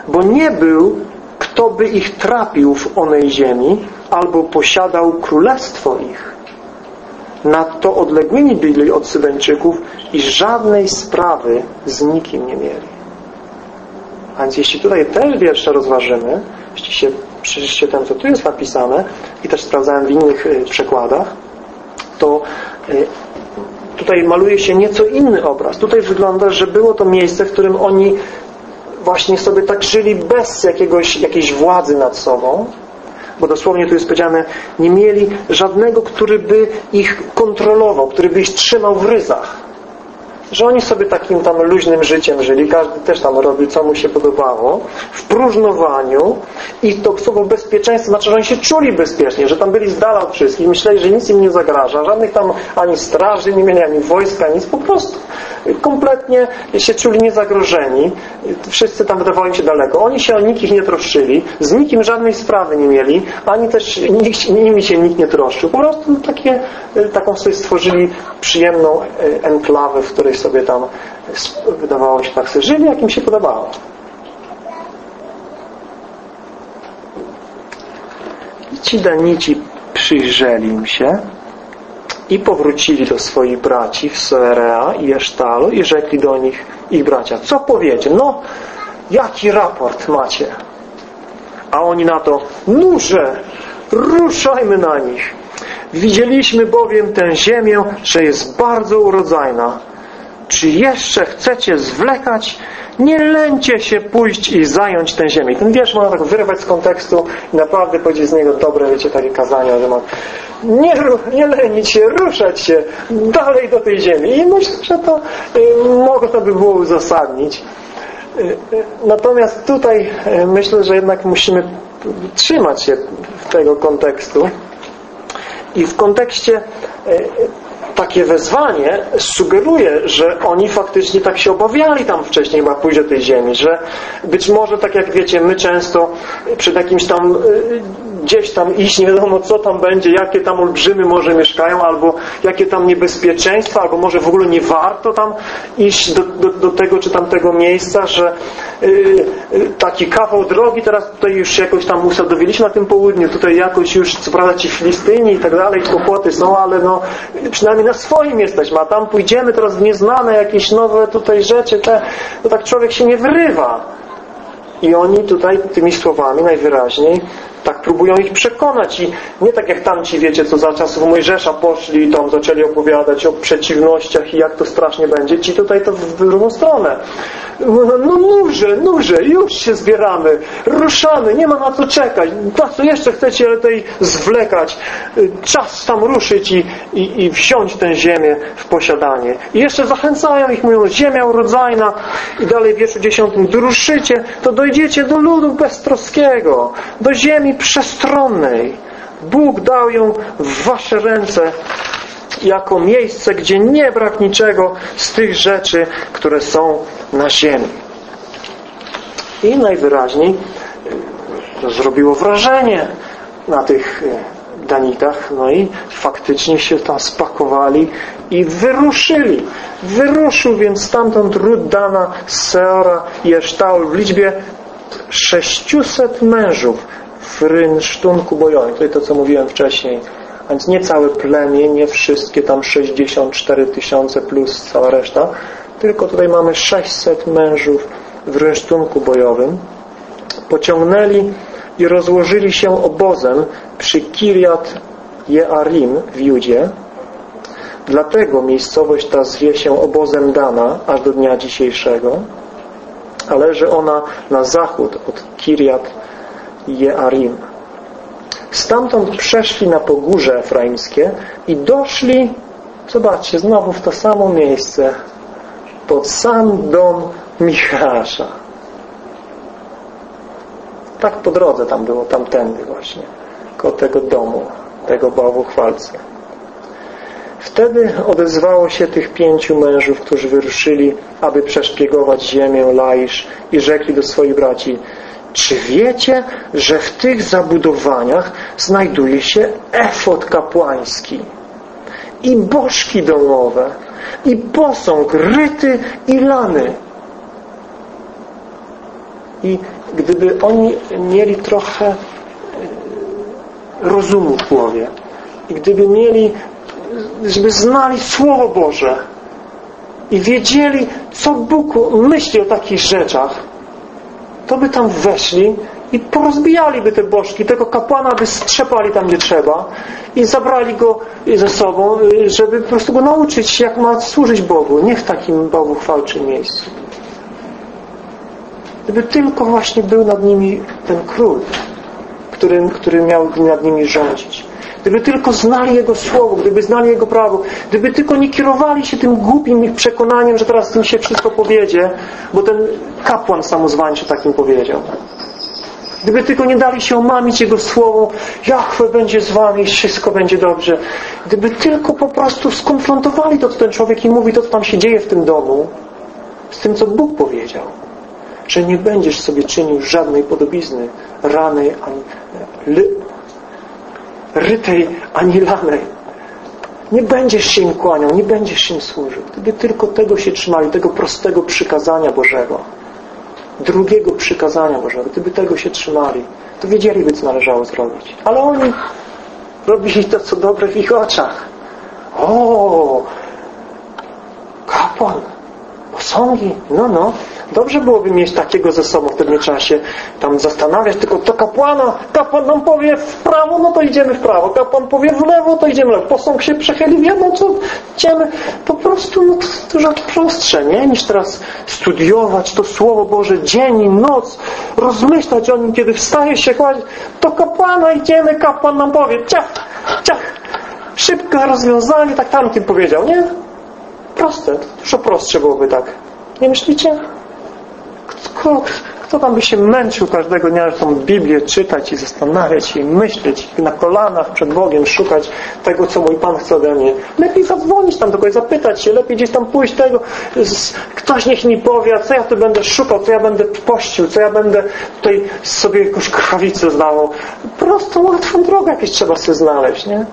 Bo nie był, kto by ich trapił w onej ziemi albo posiadał królestwo ich nadto odległymi byli od Sybeńczyków i żadnej sprawy z nikim nie mieli. A więc jeśli tutaj też wiersze rozważymy, jeśli się przyjrzycie temu, co tu jest napisane i też sprawdzałem w innych y, przekładach, to y, tutaj maluje się nieco inny obraz. Tutaj wygląda, że było to miejsce, w którym oni właśnie sobie tak żyli bez jakiegoś, jakiejś władzy nad sobą, bo dosłownie tu jest powiedziane, nie mieli żadnego, który by ich kontrolował, który by ich trzymał w ryzach że oni sobie takim tam luźnym życiem żyli, każdy też tam robił, co mu się podobało, w próżnowaniu i to słowo bezpieczeństwo znaczy, że oni się czuli bezpiecznie, że tam byli z dala od wszystkich, myśleli, że nic im nie zagraża, żadnych tam ani straży nie mieli, ani wojska, nic, po prostu kompletnie się czuli niezagrożeni, wszyscy tam wydawali się daleko. Oni się o nikich nie troszczyli, z nikim żadnej sprawy nie mieli, ani też nikt, nimi się nikt nie troszczył. Po prostu takie, taką sobie stworzyli przyjemną e, enklawę, w której sobie tam wydawało się tak sobie żyli, jak im się podobało. I ci danici przyjrzeli im się i powrócili do swoich braci w Soerea i Esztalu i rzekli do nich ich bracia, co powiecie? No, jaki raport macie? A oni na to, nurze, ruszajmy na nich. Widzieliśmy bowiem tę ziemię, że jest bardzo urodzajna czy jeszcze chcecie zwlekać? Nie lęcie się pójść i zająć tę ziemię. Ten wiersz można tak wyrwać z kontekstu i naprawdę powiedzieć z niego dobre, wiecie, takie kazania, że ma nie, nie lenić się, ruszać się dalej do tej ziemi. I myślę, że to y, można by było uzasadnić. Y, y, natomiast tutaj myślę, że jednak musimy trzymać się tego kontekstu I w kontekście e, takie wezwanie sugeruje, że oni faktycznie tak się obawiali tam wcześniej chyba pójść tej ziemi, że być może tak jak wiecie, my często przed jakimś tam e, gdzieś tam iść, nie wiadomo co tam będzie, jakie tam olbrzymy może mieszkają, albo jakie tam niebezpieczeństwa, albo może w ogóle nie warto tam iść do, do, do tego czy tamtego miejsca, że yy, taki kawał drogi, teraz tutaj już jakoś tam usadowiliśmy na tym południu, tutaj jakoś już, co prawda ci Filistyni i tak dalej, kłopoty są, ale no przynajmniej na swoim jesteśmy, a tam pójdziemy teraz w nieznane jakieś nowe tutaj rzeczy, te, no tak człowiek się nie wyrywa. I oni tutaj tymi słowami najwyraźniej tak próbują ich przekonać i nie tak jak tamci, wiecie, co za czasów Mojżesza poszli i tam zaczęli opowiadać o przeciwnościach i jak to strasznie będzie. Ci tutaj to w drugą stronę. No, no nurze, nurze, już się zbieramy, ruszamy, nie ma na co czekać. Na co jeszcze chcecie tutaj zwlekać? Czas tam ruszyć i, i, i wsiąść tę ziemię w posiadanie. I jeszcze zachęcają ich, mówią, ziemia urodzajna i dalej w wierszu dziesiątym, ruszycie, to dojdziecie do ludu beztroskiego, do ziemi przestronnej. Bóg dał ją w wasze ręce jako miejsce, gdzie nie brak niczego z tych rzeczy, które są na ziemi. I najwyraźniej to zrobiło wrażenie na tych e, Danitach, no i faktycznie się tam spakowali i wyruszyli. Wyruszył więc stamtąd ród Dana z Seora i Esztaul w liczbie 600 mężów w rynsztunku bojowym. Tutaj to, co mówiłem wcześniej. A więc nie całe plemię, nie wszystkie tam 64 tysiące plus cała reszta, tylko tutaj mamy 600 mężów w rynsztunku bojowym. Pociągnęli i rozłożyli się obozem przy Kiriat Jearim w Judzie. Dlatego miejscowość ta zwie się obozem Dana aż do dnia dzisiejszego, a leży ona na zachód od Kiriat Jearim. Stamtąd przeszli na pogórze efraimskie i doszli, zobaczcie, znowu w to samo miejsce, pod sam dom Michała. Tak po drodze tam było, tamtędy właśnie, koło tego domu, tego bałwochwalcy. Wtedy odezwało się tych pięciu mężów, którzy wyruszyli, aby przeszpiegować ziemię Laisz i rzekli do swoich braci czy wiecie, że w tych zabudowaniach znajduje się efot kapłański i bożki domowe i posąg ryty i lany? I gdyby oni mieli trochę e, rozumu w głowie i gdyby mieli, żeby znali Słowo Boże i wiedzieli, co Bóg myśli o takich rzeczach, to by tam weszli i porozbijaliby te bożki, tego kapłana by strzepali tam, gdzie trzeba i zabrali go ze sobą, żeby po prostu go nauczyć, jak ma służyć Bogu, nie w takim bałwochwalczym miejscu. Gdyby tylko właśnie był nad nimi ten król, który, który miał nad nimi rządzić. Gdyby tylko znali Jego Słowo, gdyby znali Jego prawo, gdyby tylko nie kierowali się tym głupim ich przekonaniem, że teraz tym się wszystko powiedzie, bo ten kapłan samozwańczy takim powiedział. Gdyby tylko nie dali się omamić Jego Słowo, Jachwę będzie z Wami, wszystko będzie dobrze. Gdyby tylko po prostu skonfrontowali to, co ten człowiek im mówi, to, co tam się dzieje w tym domu, z tym, co Bóg powiedział, że nie będziesz sobie czynił żadnej podobizny, ranej ani rytej ani lanej. Nie będziesz się im kłaniał, nie będziesz się im służył. Gdyby tylko tego się trzymali, tego prostego przykazania Bożego, drugiego przykazania Bożego, gdyby tego się trzymali, to wiedzieliby, co należało zrobić. Ale oni robili to, co dobre w ich oczach. O, kapłan, posągi, no, no, Dobrze byłoby mieć takiego ze sobą, wtedy nie trzeba się tam zastanawiać, tylko to kapłana, kapłan nam powie w prawo, no to idziemy w prawo, kapłan powie w lewo, to idziemy w lewo, posąg się przechyli. W jedną, co idziemy, po prostu no, dużo prostsze, nie? Niż teraz studiować to Słowo Boże dzień i noc, rozmyślać o nim, kiedy wstaje się kładzie, to kapłana idziemy, kapłan nam powie, ciach, ciach, szybkie rozwiązanie, tak tamtym powiedział, nie? Proste, dużo prostsze byłoby tak. Nie myślicie? Kto, kto tam by się męczył każdego dnia, że tą Biblię czytać i zastanawiać się i myśleć i na kolanach przed Bogiem szukać tego, co mój Pan chce ode mnie. Lepiej zadzwonić tam do kogoś, zapytać się, lepiej gdzieś tam pójść tego, ktoś niech mi powie, co ja tu będę szukał, co ja będę pościł, co ja będę tutaj sobie jakąś krwawicę zdawał. Prostą, łatwą drogę jakieś trzeba sobie znaleźć, nie?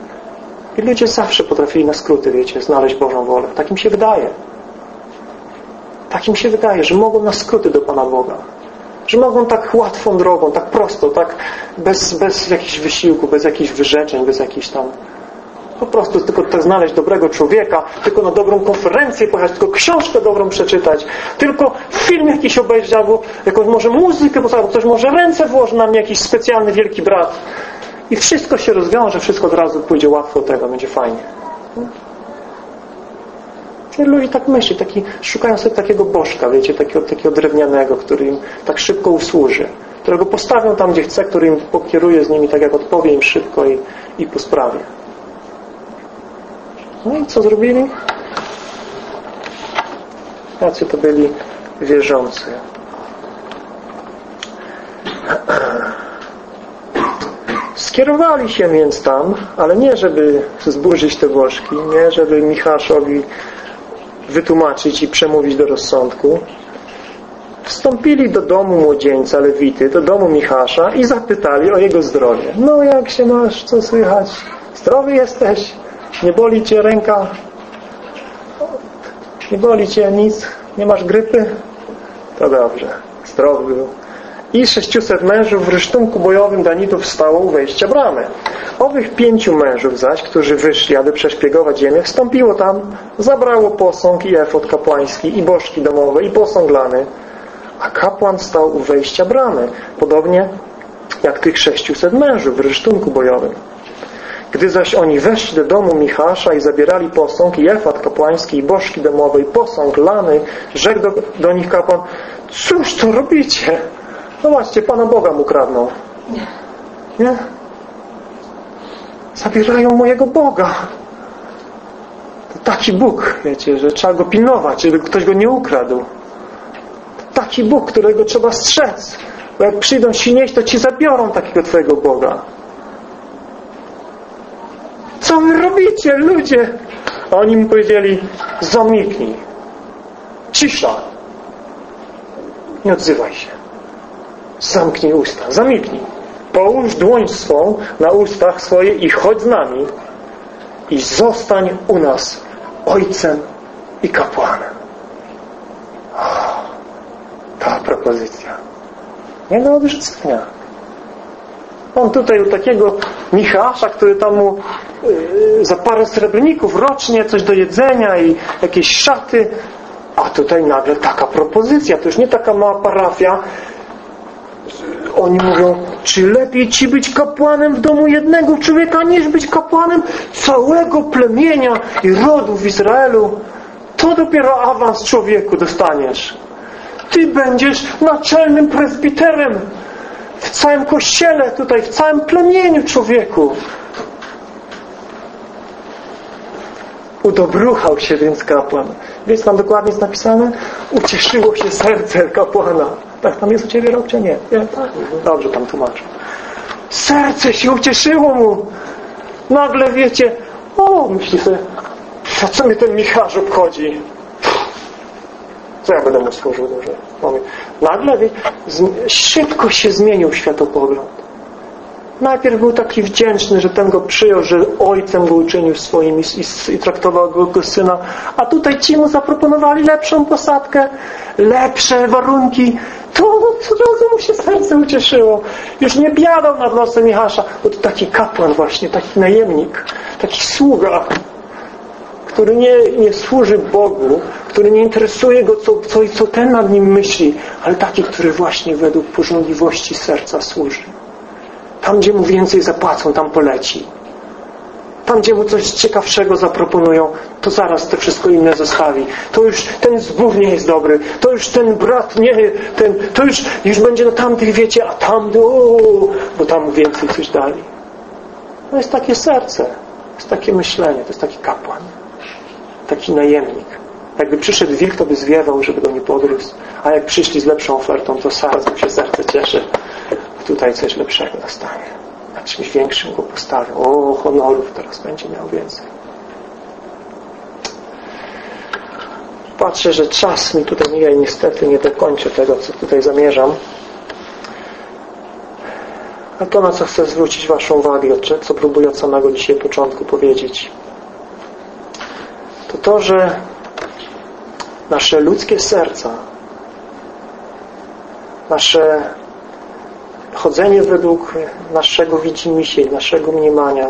I ludzie zawsze potrafili na skróty, wiecie, znaleźć Bożą wolę. Tak im się wydaje. Tak im się wydaje, że mogą na skróty do Pana Boga. Że mogą tak łatwą drogą, tak prosto, tak bez, bez jakichś wysiłku, bez jakichś wyrzeczeń, bez jakichś tam... Po prostu tylko tak znaleźć dobrego człowieka, tylko na dobrą konferencję pojechać, tylko książkę dobrą przeczytać, tylko film jakiś obejrzeć, albo jakąś może muzykę, bo ktoś może ręce włoży na mnie jakiś specjalny wielki brat. I wszystko się rozwiąże, wszystko od razu pójdzie łatwo tego, będzie fajnie. Wielu ludzi tak myśli, taki, szukają sobie takiego bożka, wiecie, takiego, takiego drewnianego, który im tak szybko usłuży, którego postawią tam, gdzie chce, który im pokieruje z nimi, tak jak odpowie im szybko i, i po sprawie. No i co zrobili? Jacy to byli wierzący. Skierowali się więc tam, ale nie żeby zburzyć te bożki, nie żeby Michaszowi wytłumaczyć i przemówić do rozsądku. Wstąpili do domu młodzieńca Lewity, do domu Michasza i zapytali o jego zdrowie. No jak się masz, co słychać? Zdrowy jesteś? Nie boli cię ręka? Nie boli cię nic? Nie masz grypy? To dobrze. Zdrowy był i 600 mężów w rysztunku bojowym Danitów stało u wejścia bramy. Owych pięciu mężów zaś, którzy wyszli, aby przeszpiegować ziemię, wstąpiło tam, zabrało posąg i efot kapłański, i bożki domowe, i posąg lany, a kapłan stał u wejścia bramy, podobnie jak tych 600 mężów w rysztunku bojowym. Gdy zaś oni weszli do domu Michasza i zabierali posąg i efat kapłański, i bożki domowe, i posąg lany, rzekł do, do nich kapłan, cóż to robicie? No właśnie, Pana Boga mu kradną. Nie? Zabierają mojego Boga. To taki Bóg, wiecie, że trzeba go pilnować, żeby ktoś go nie ukradł. To taki Bóg, którego trzeba strzec. Bo jak przyjdą nieść, to ci zabiorą takiego Twojego Boga. Co wy robicie, ludzie? A oni mu powiedzieli, zamilknij. Cisza. Nie odzywaj się. Zamknij usta, zamilknij. Połóż dłoń swą na ustach swoje i chodź z nami i zostań u nas ojcem i kapłanem. O, ta propozycja. Nie do odrzucenia. On tutaj u takiego Michasza, który tam mu yy, za parę srebrników rocznie coś do jedzenia i jakieś szaty, a tutaj nagle taka propozycja. To już nie taka mała parafia, oni mówią, czy lepiej ci być kapłanem w domu jednego człowieka, niż być kapłanem całego plemienia i rodu w Izraelu? To dopiero awans człowieku dostaniesz. Ty będziesz naczelnym prezbiterem w całym kościele, tutaj, w całym plemieniu człowieku. Udobruchał się więc kapłan. Więc tam dokładnie jest napisane? Ucieszyło się serce kapłana. Tak, tam jest u Ciebie rok, czy nie? nie? Tak? Dobrze tam tłumaczę. Serce się ucieszyło mu. Nagle wiecie, o, myśli sobie, a co mi ten Micharz obchodzi? Co ja będę mu służył dłużej? Nagle wie, szybko się zmienił światopogląd. Najpierw był taki wdzięczny, że ten go przyjął, że ojcem go uczynił swoim i, i, i traktował go, go syna. A tutaj ci mu zaproponowali lepszą posadkę, lepsze warunki. To od razu mu się serce ucieszyło. Już nie biadał nad losem Michasza. Bo to taki kapłan właśnie, taki najemnik, taki sługa, który nie, nie służy Bogu, który nie interesuje go, co, co, co ten nad nim myśli, ale taki, który właśnie według pożądliwości serca służy. Tam, gdzie mu więcej zapłacą, tam poleci. Tam, gdzie mu coś ciekawszego zaproponują, to zaraz to wszystko inne zostawi. To już ten zbór nie jest dobry. To już ten brat nie, ten, to już, już będzie na tamtych wiecie, a tam, o, bo tam więcej coś dali. To jest takie serce. To jest takie myślenie. To jest taki kapłan. Taki najemnik. Jakby przyszedł wilk, to by zwiewał, żeby go nie podrósł. A jak przyszli z lepszą ofertą, to bardzo się serce cieszy. Tutaj coś lepszego dostanie. Na czymś większym go postawią. O, honorów teraz będzie miał więcej. Patrzę, że czas mi tutaj mija i niestety nie dokończę tego, co tutaj zamierzam. A to, na co chcę zwrócić Waszą uwagę, co próbuję od samego dzisiaj początku powiedzieć, to to, że nasze ludzkie serca, nasze chodzenie według naszego widzimisię naszego mniemania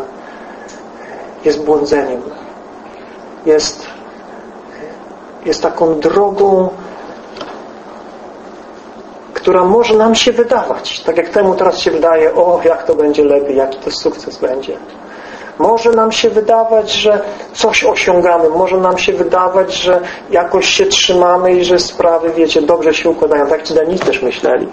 jest błądzeniem. Jest, jest taką drogą która może nam się wydawać, tak jak temu teraz się wydaje, o, jak to będzie lepiej, jaki to sukces będzie. Może nam się wydawać, że coś osiągamy, może nam się wydawać, że jakoś się trzymamy i że sprawy, wiecie, dobrze się układają. Tak ci Dani też myśleli,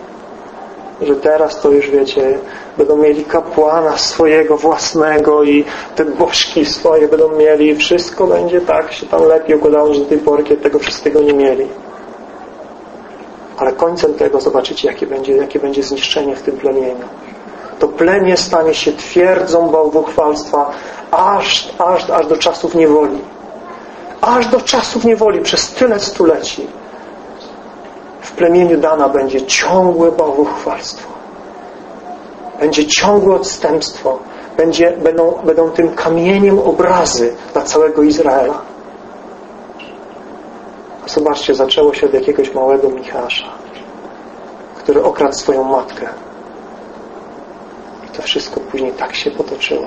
że teraz to już, wiecie, będą mieli kapłana swojego własnego i te bożki swoje będą mieli i wszystko będzie tak się tam lepiej układało niż do tej pory, kiedy tego wszystkiego nie mieli. Ale końcem tego zobaczycie, jakie będzie, jakie będzie zniszczenie w tym plemieniu. To plemię stanie się twierdzą bałwochwalstwa aż, aż, aż do czasów niewoli. Aż do czasów niewoli, przez tyle stuleci. W plemieniu Dana będzie ciągłe bałwochwalstwo. Będzie ciągłe odstępstwo. Będzie, będą, będą tym kamieniem obrazy dla całego Izraela. Zobaczcie, zaczęło się od jakiegoś małego Michasza, który okradł swoją matkę. I to wszystko później tak się potoczyło.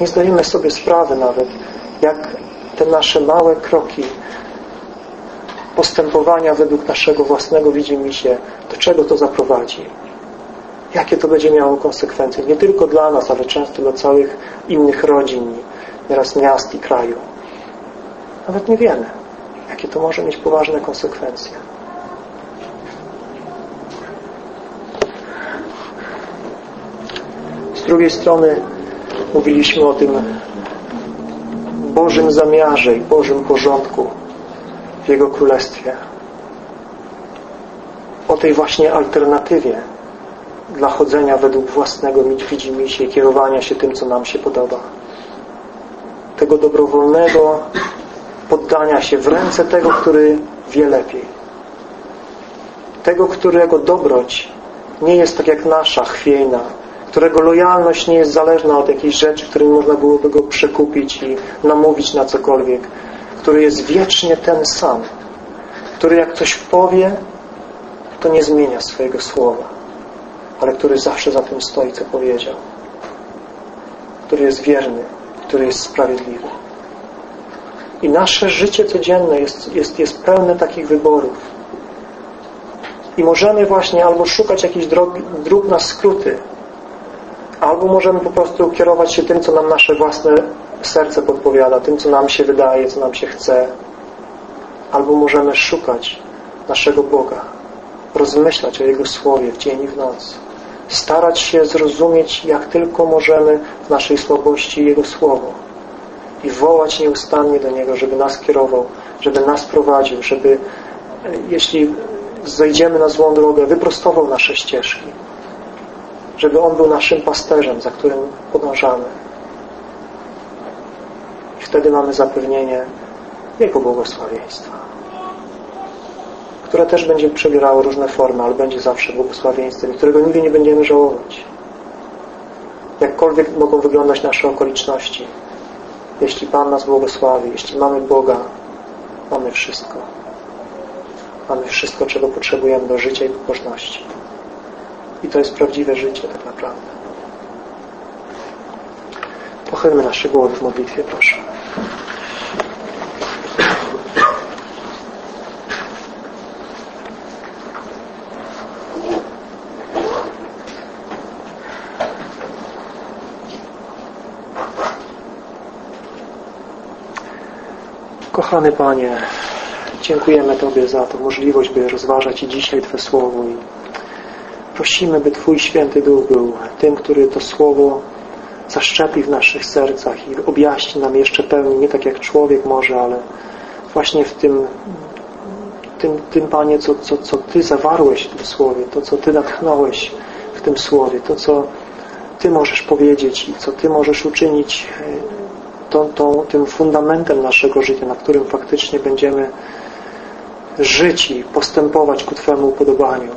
Nie zdajemy sobie sprawy nawet, jak te nasze małe kroki postępowania według naszego własnego widzimisię, do czego to zaprowadzi. Jakie to będzie miało konsekwencje, nie tylko dla nas, ale często dla całych innych rodzin, nieraz miast i kraju. Nawet nie wiemy jakie to może mieć poważne konsekwencje. Z drugiej strony mówiliśmy o tym Bożym zamiarze i Bożym porządku w Jego Królestwie. O tej właśnie alternatywie dla chodzenia według własnego widzimisię i kierowania się tym, co nam się podoba. Tego dobrowolnego poddania się w ręce tego, który wie lepiej. Tego, którego dobroć nie jest tak jak nasza, chwiejna, którego lojalność nie jest zależna od jakiejś rzeczy, której można byłoby go przekupić i namówić na cokolwiek, który jest wiecznie ten sam, który jak coś powie, to nie zmienia swojego słowa, ale który zawsze za tym stoi, co powiedział, który jest wierny, który jest sprawiedliwy. I nasze życie codzienne jest, jest, jest pełne takich wyborów. I możemy właśnie albo szukać jakichś dróg, dróg na skróty, albo możemy po prostu kierować się tym, co nam nasze własne serce podpowiada, tym, co nam się wydaje, co nam się chce. Albo możemy szukać naszego Boga, rozmyślać o Jego Słowie w dzień i w noc, starać się zrozumieć, jak tylko możemy w naszej słabości Jego Słowo i wołać nieustannie do Niego, żeby nas kierował, żeby nas prowadził, żeby e, jeśli zejdziemy na złą drogę, wyprostował nasze ścieżki, żeby On był naszym pasterzem, za którym podążamy. Wtedy mamy zapewnienie Jego błogosławieństwa, które też będzie przebierało różne formy, ale będzie zawsze błogosławieństwem, którego nigdy nie będziemy żałować. Jakkolwiek mogą wyglądać nasze okoliczności, jeśli Pan nas błogosławi, jeśli mamy Boga, mamy wszystko. Mamy wszystko, czego potrzebujemy do życia i pobożności. I to jest prawdziwe życie tak naprawdę. Pochylmy nasze głowy w modlitwie, proszę. Kochany Panie, dziękujemy Tobie za tę możliwość, by rozważać i dzisiaj Twe Słowo i prosimy, by Twój Święty Duch był tym, który to Słowo zaszczepi w naszych sercach i objaśni nam jeszcze pełni, nie tak jak człowiek może, ale właśnie w tym tym, tym Panie, co, co, co Ty zawarłeś w tym Słowie, to, co Ty natchnąłeś w tym Słowie, to, co Ty możesz powiedzieć i co Ty możesz uczynić e, tą, tą, tym fundamentem naszego życia, na którym faktycznie będziemy żyć i postępować ku Twojemu upodobaniu.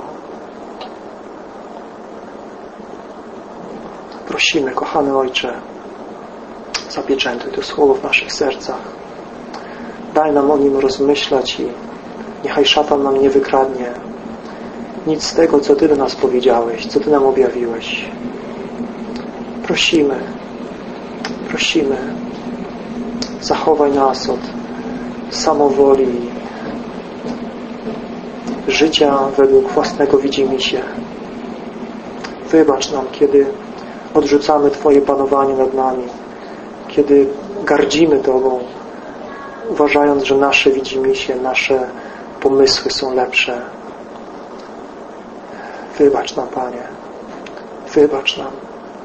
Prosimy, kochany Ojcze, zapieczętuj to Słowo w naszych sercach. Daj nam o nim rozmyślać i niechaj szatan nam nie wykradnie nic z tego, co Ty do nas powiedziałeś, co Ty nam objawiłeś. Prosimy, prosimy, zachowaj nas od samowoli życia według własnego widzimisię. Wybacz nam, kiedy odrzucamy Twoje panowanie nad nami, kiedy gardzimy Tobą, uważając, że nasze widzimisię, nasze pomysły są lepsze. Wybacz nam, Panie. Wybacz nam.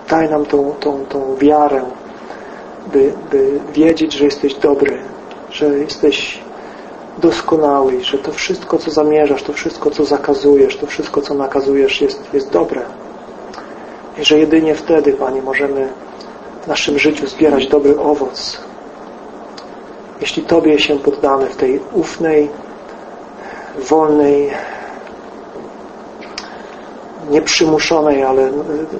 Daj nam tą, tą, tą wiarę, by, by wiedzieć, że jesteś dobry, że jesteś doskonały, że to wszystko, co zamierzasz, to wszystko, co zakazujesz, to wszystko, co nakazujesz jest, jest dobre. I że jedynie wtedy, Panie, możemy w naszym życiu zbierać dobry owoc. Jeśli Tobie się poddamy w tej ufnej, wolnej, nieprzymuszonej, ale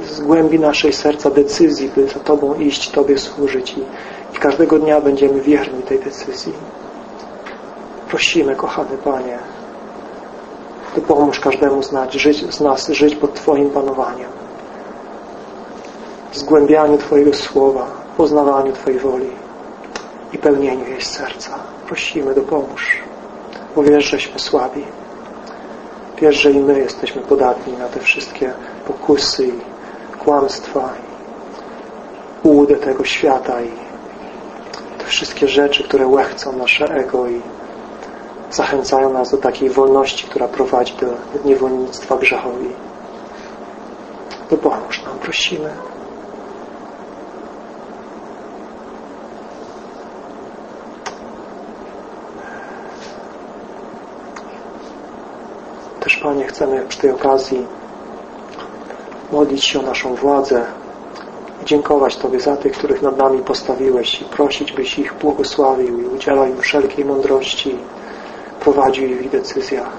z głębi naszej serca decyzji, by za Tobą iść, Tobie służyć i, i każdego dnia będziemy wierni tej decyzji. Prosimy, kochany Panie, Ty pomóż każdemu znać, żyć, z nas żyć pod Twoim panowaniem, zgłębianiu Twojego słowa, poznawaniu Twojej woli i pełnieniu jej serca. Prosimy, dopomóż, bo wiesz, żeśmy słabi. Wiesz, że i my jesteśmy podatni na te wszystkie pokusy i kłamstwa i ułudę tego świata i te wszystkie rzeczy, które łechcą nasze ego i zachęcają nas do takiej wolności, która prowadzi do niewolnictwa grzechowi. Dopomóż nam, prosimy. Też Panie chcemy przy tej okazji modlić się o naszą władzę i dziękować Tobie za tych, których nad nami postawiłeś i prosić, byś ich błogosławił i udzielał im wszelkiej mądrości prowadził ich w decyzjach.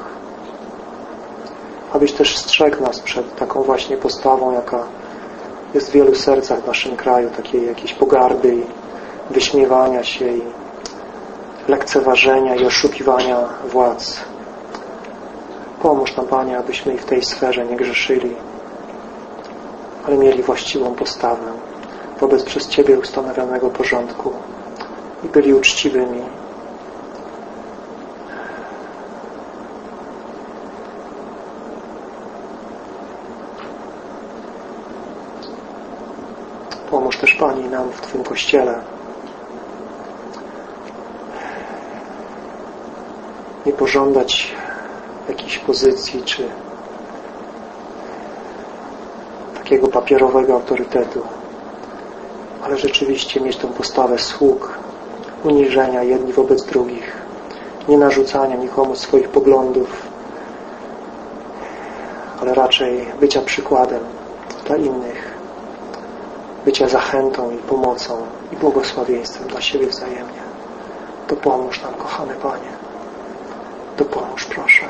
Abyś też strzegł nas przed taką właśnie postawą, jaka jest w wielu sercach w naszym kraju, takiej jakiejś pogardy i wyśmiewania się i lekceważenia i oszukiwania władz. Pomóż nam, Panie, abyśmy i w tej sferze nie grzeszyli, ale mieli właściwą postawę wobec przez Ciebie ustanowionego porządku i byli uczciwymi Pomóż też Pani nam w Twym Kościele. Nie pożądać jakiejś pozycji czy takiego papierowego autorytetu, ale rzeczywiście mieć tą postawę sług, uniżenia jedni wobec drugich, nie narzucania nikomu swoich poglądów, ale raczej bycia przykładem dla innych bycia zachętą i pomocą i błogosławieństwem dla siebie wzajemnie. Dopomóż nam, kochany Panie. Dopomóż, proszę.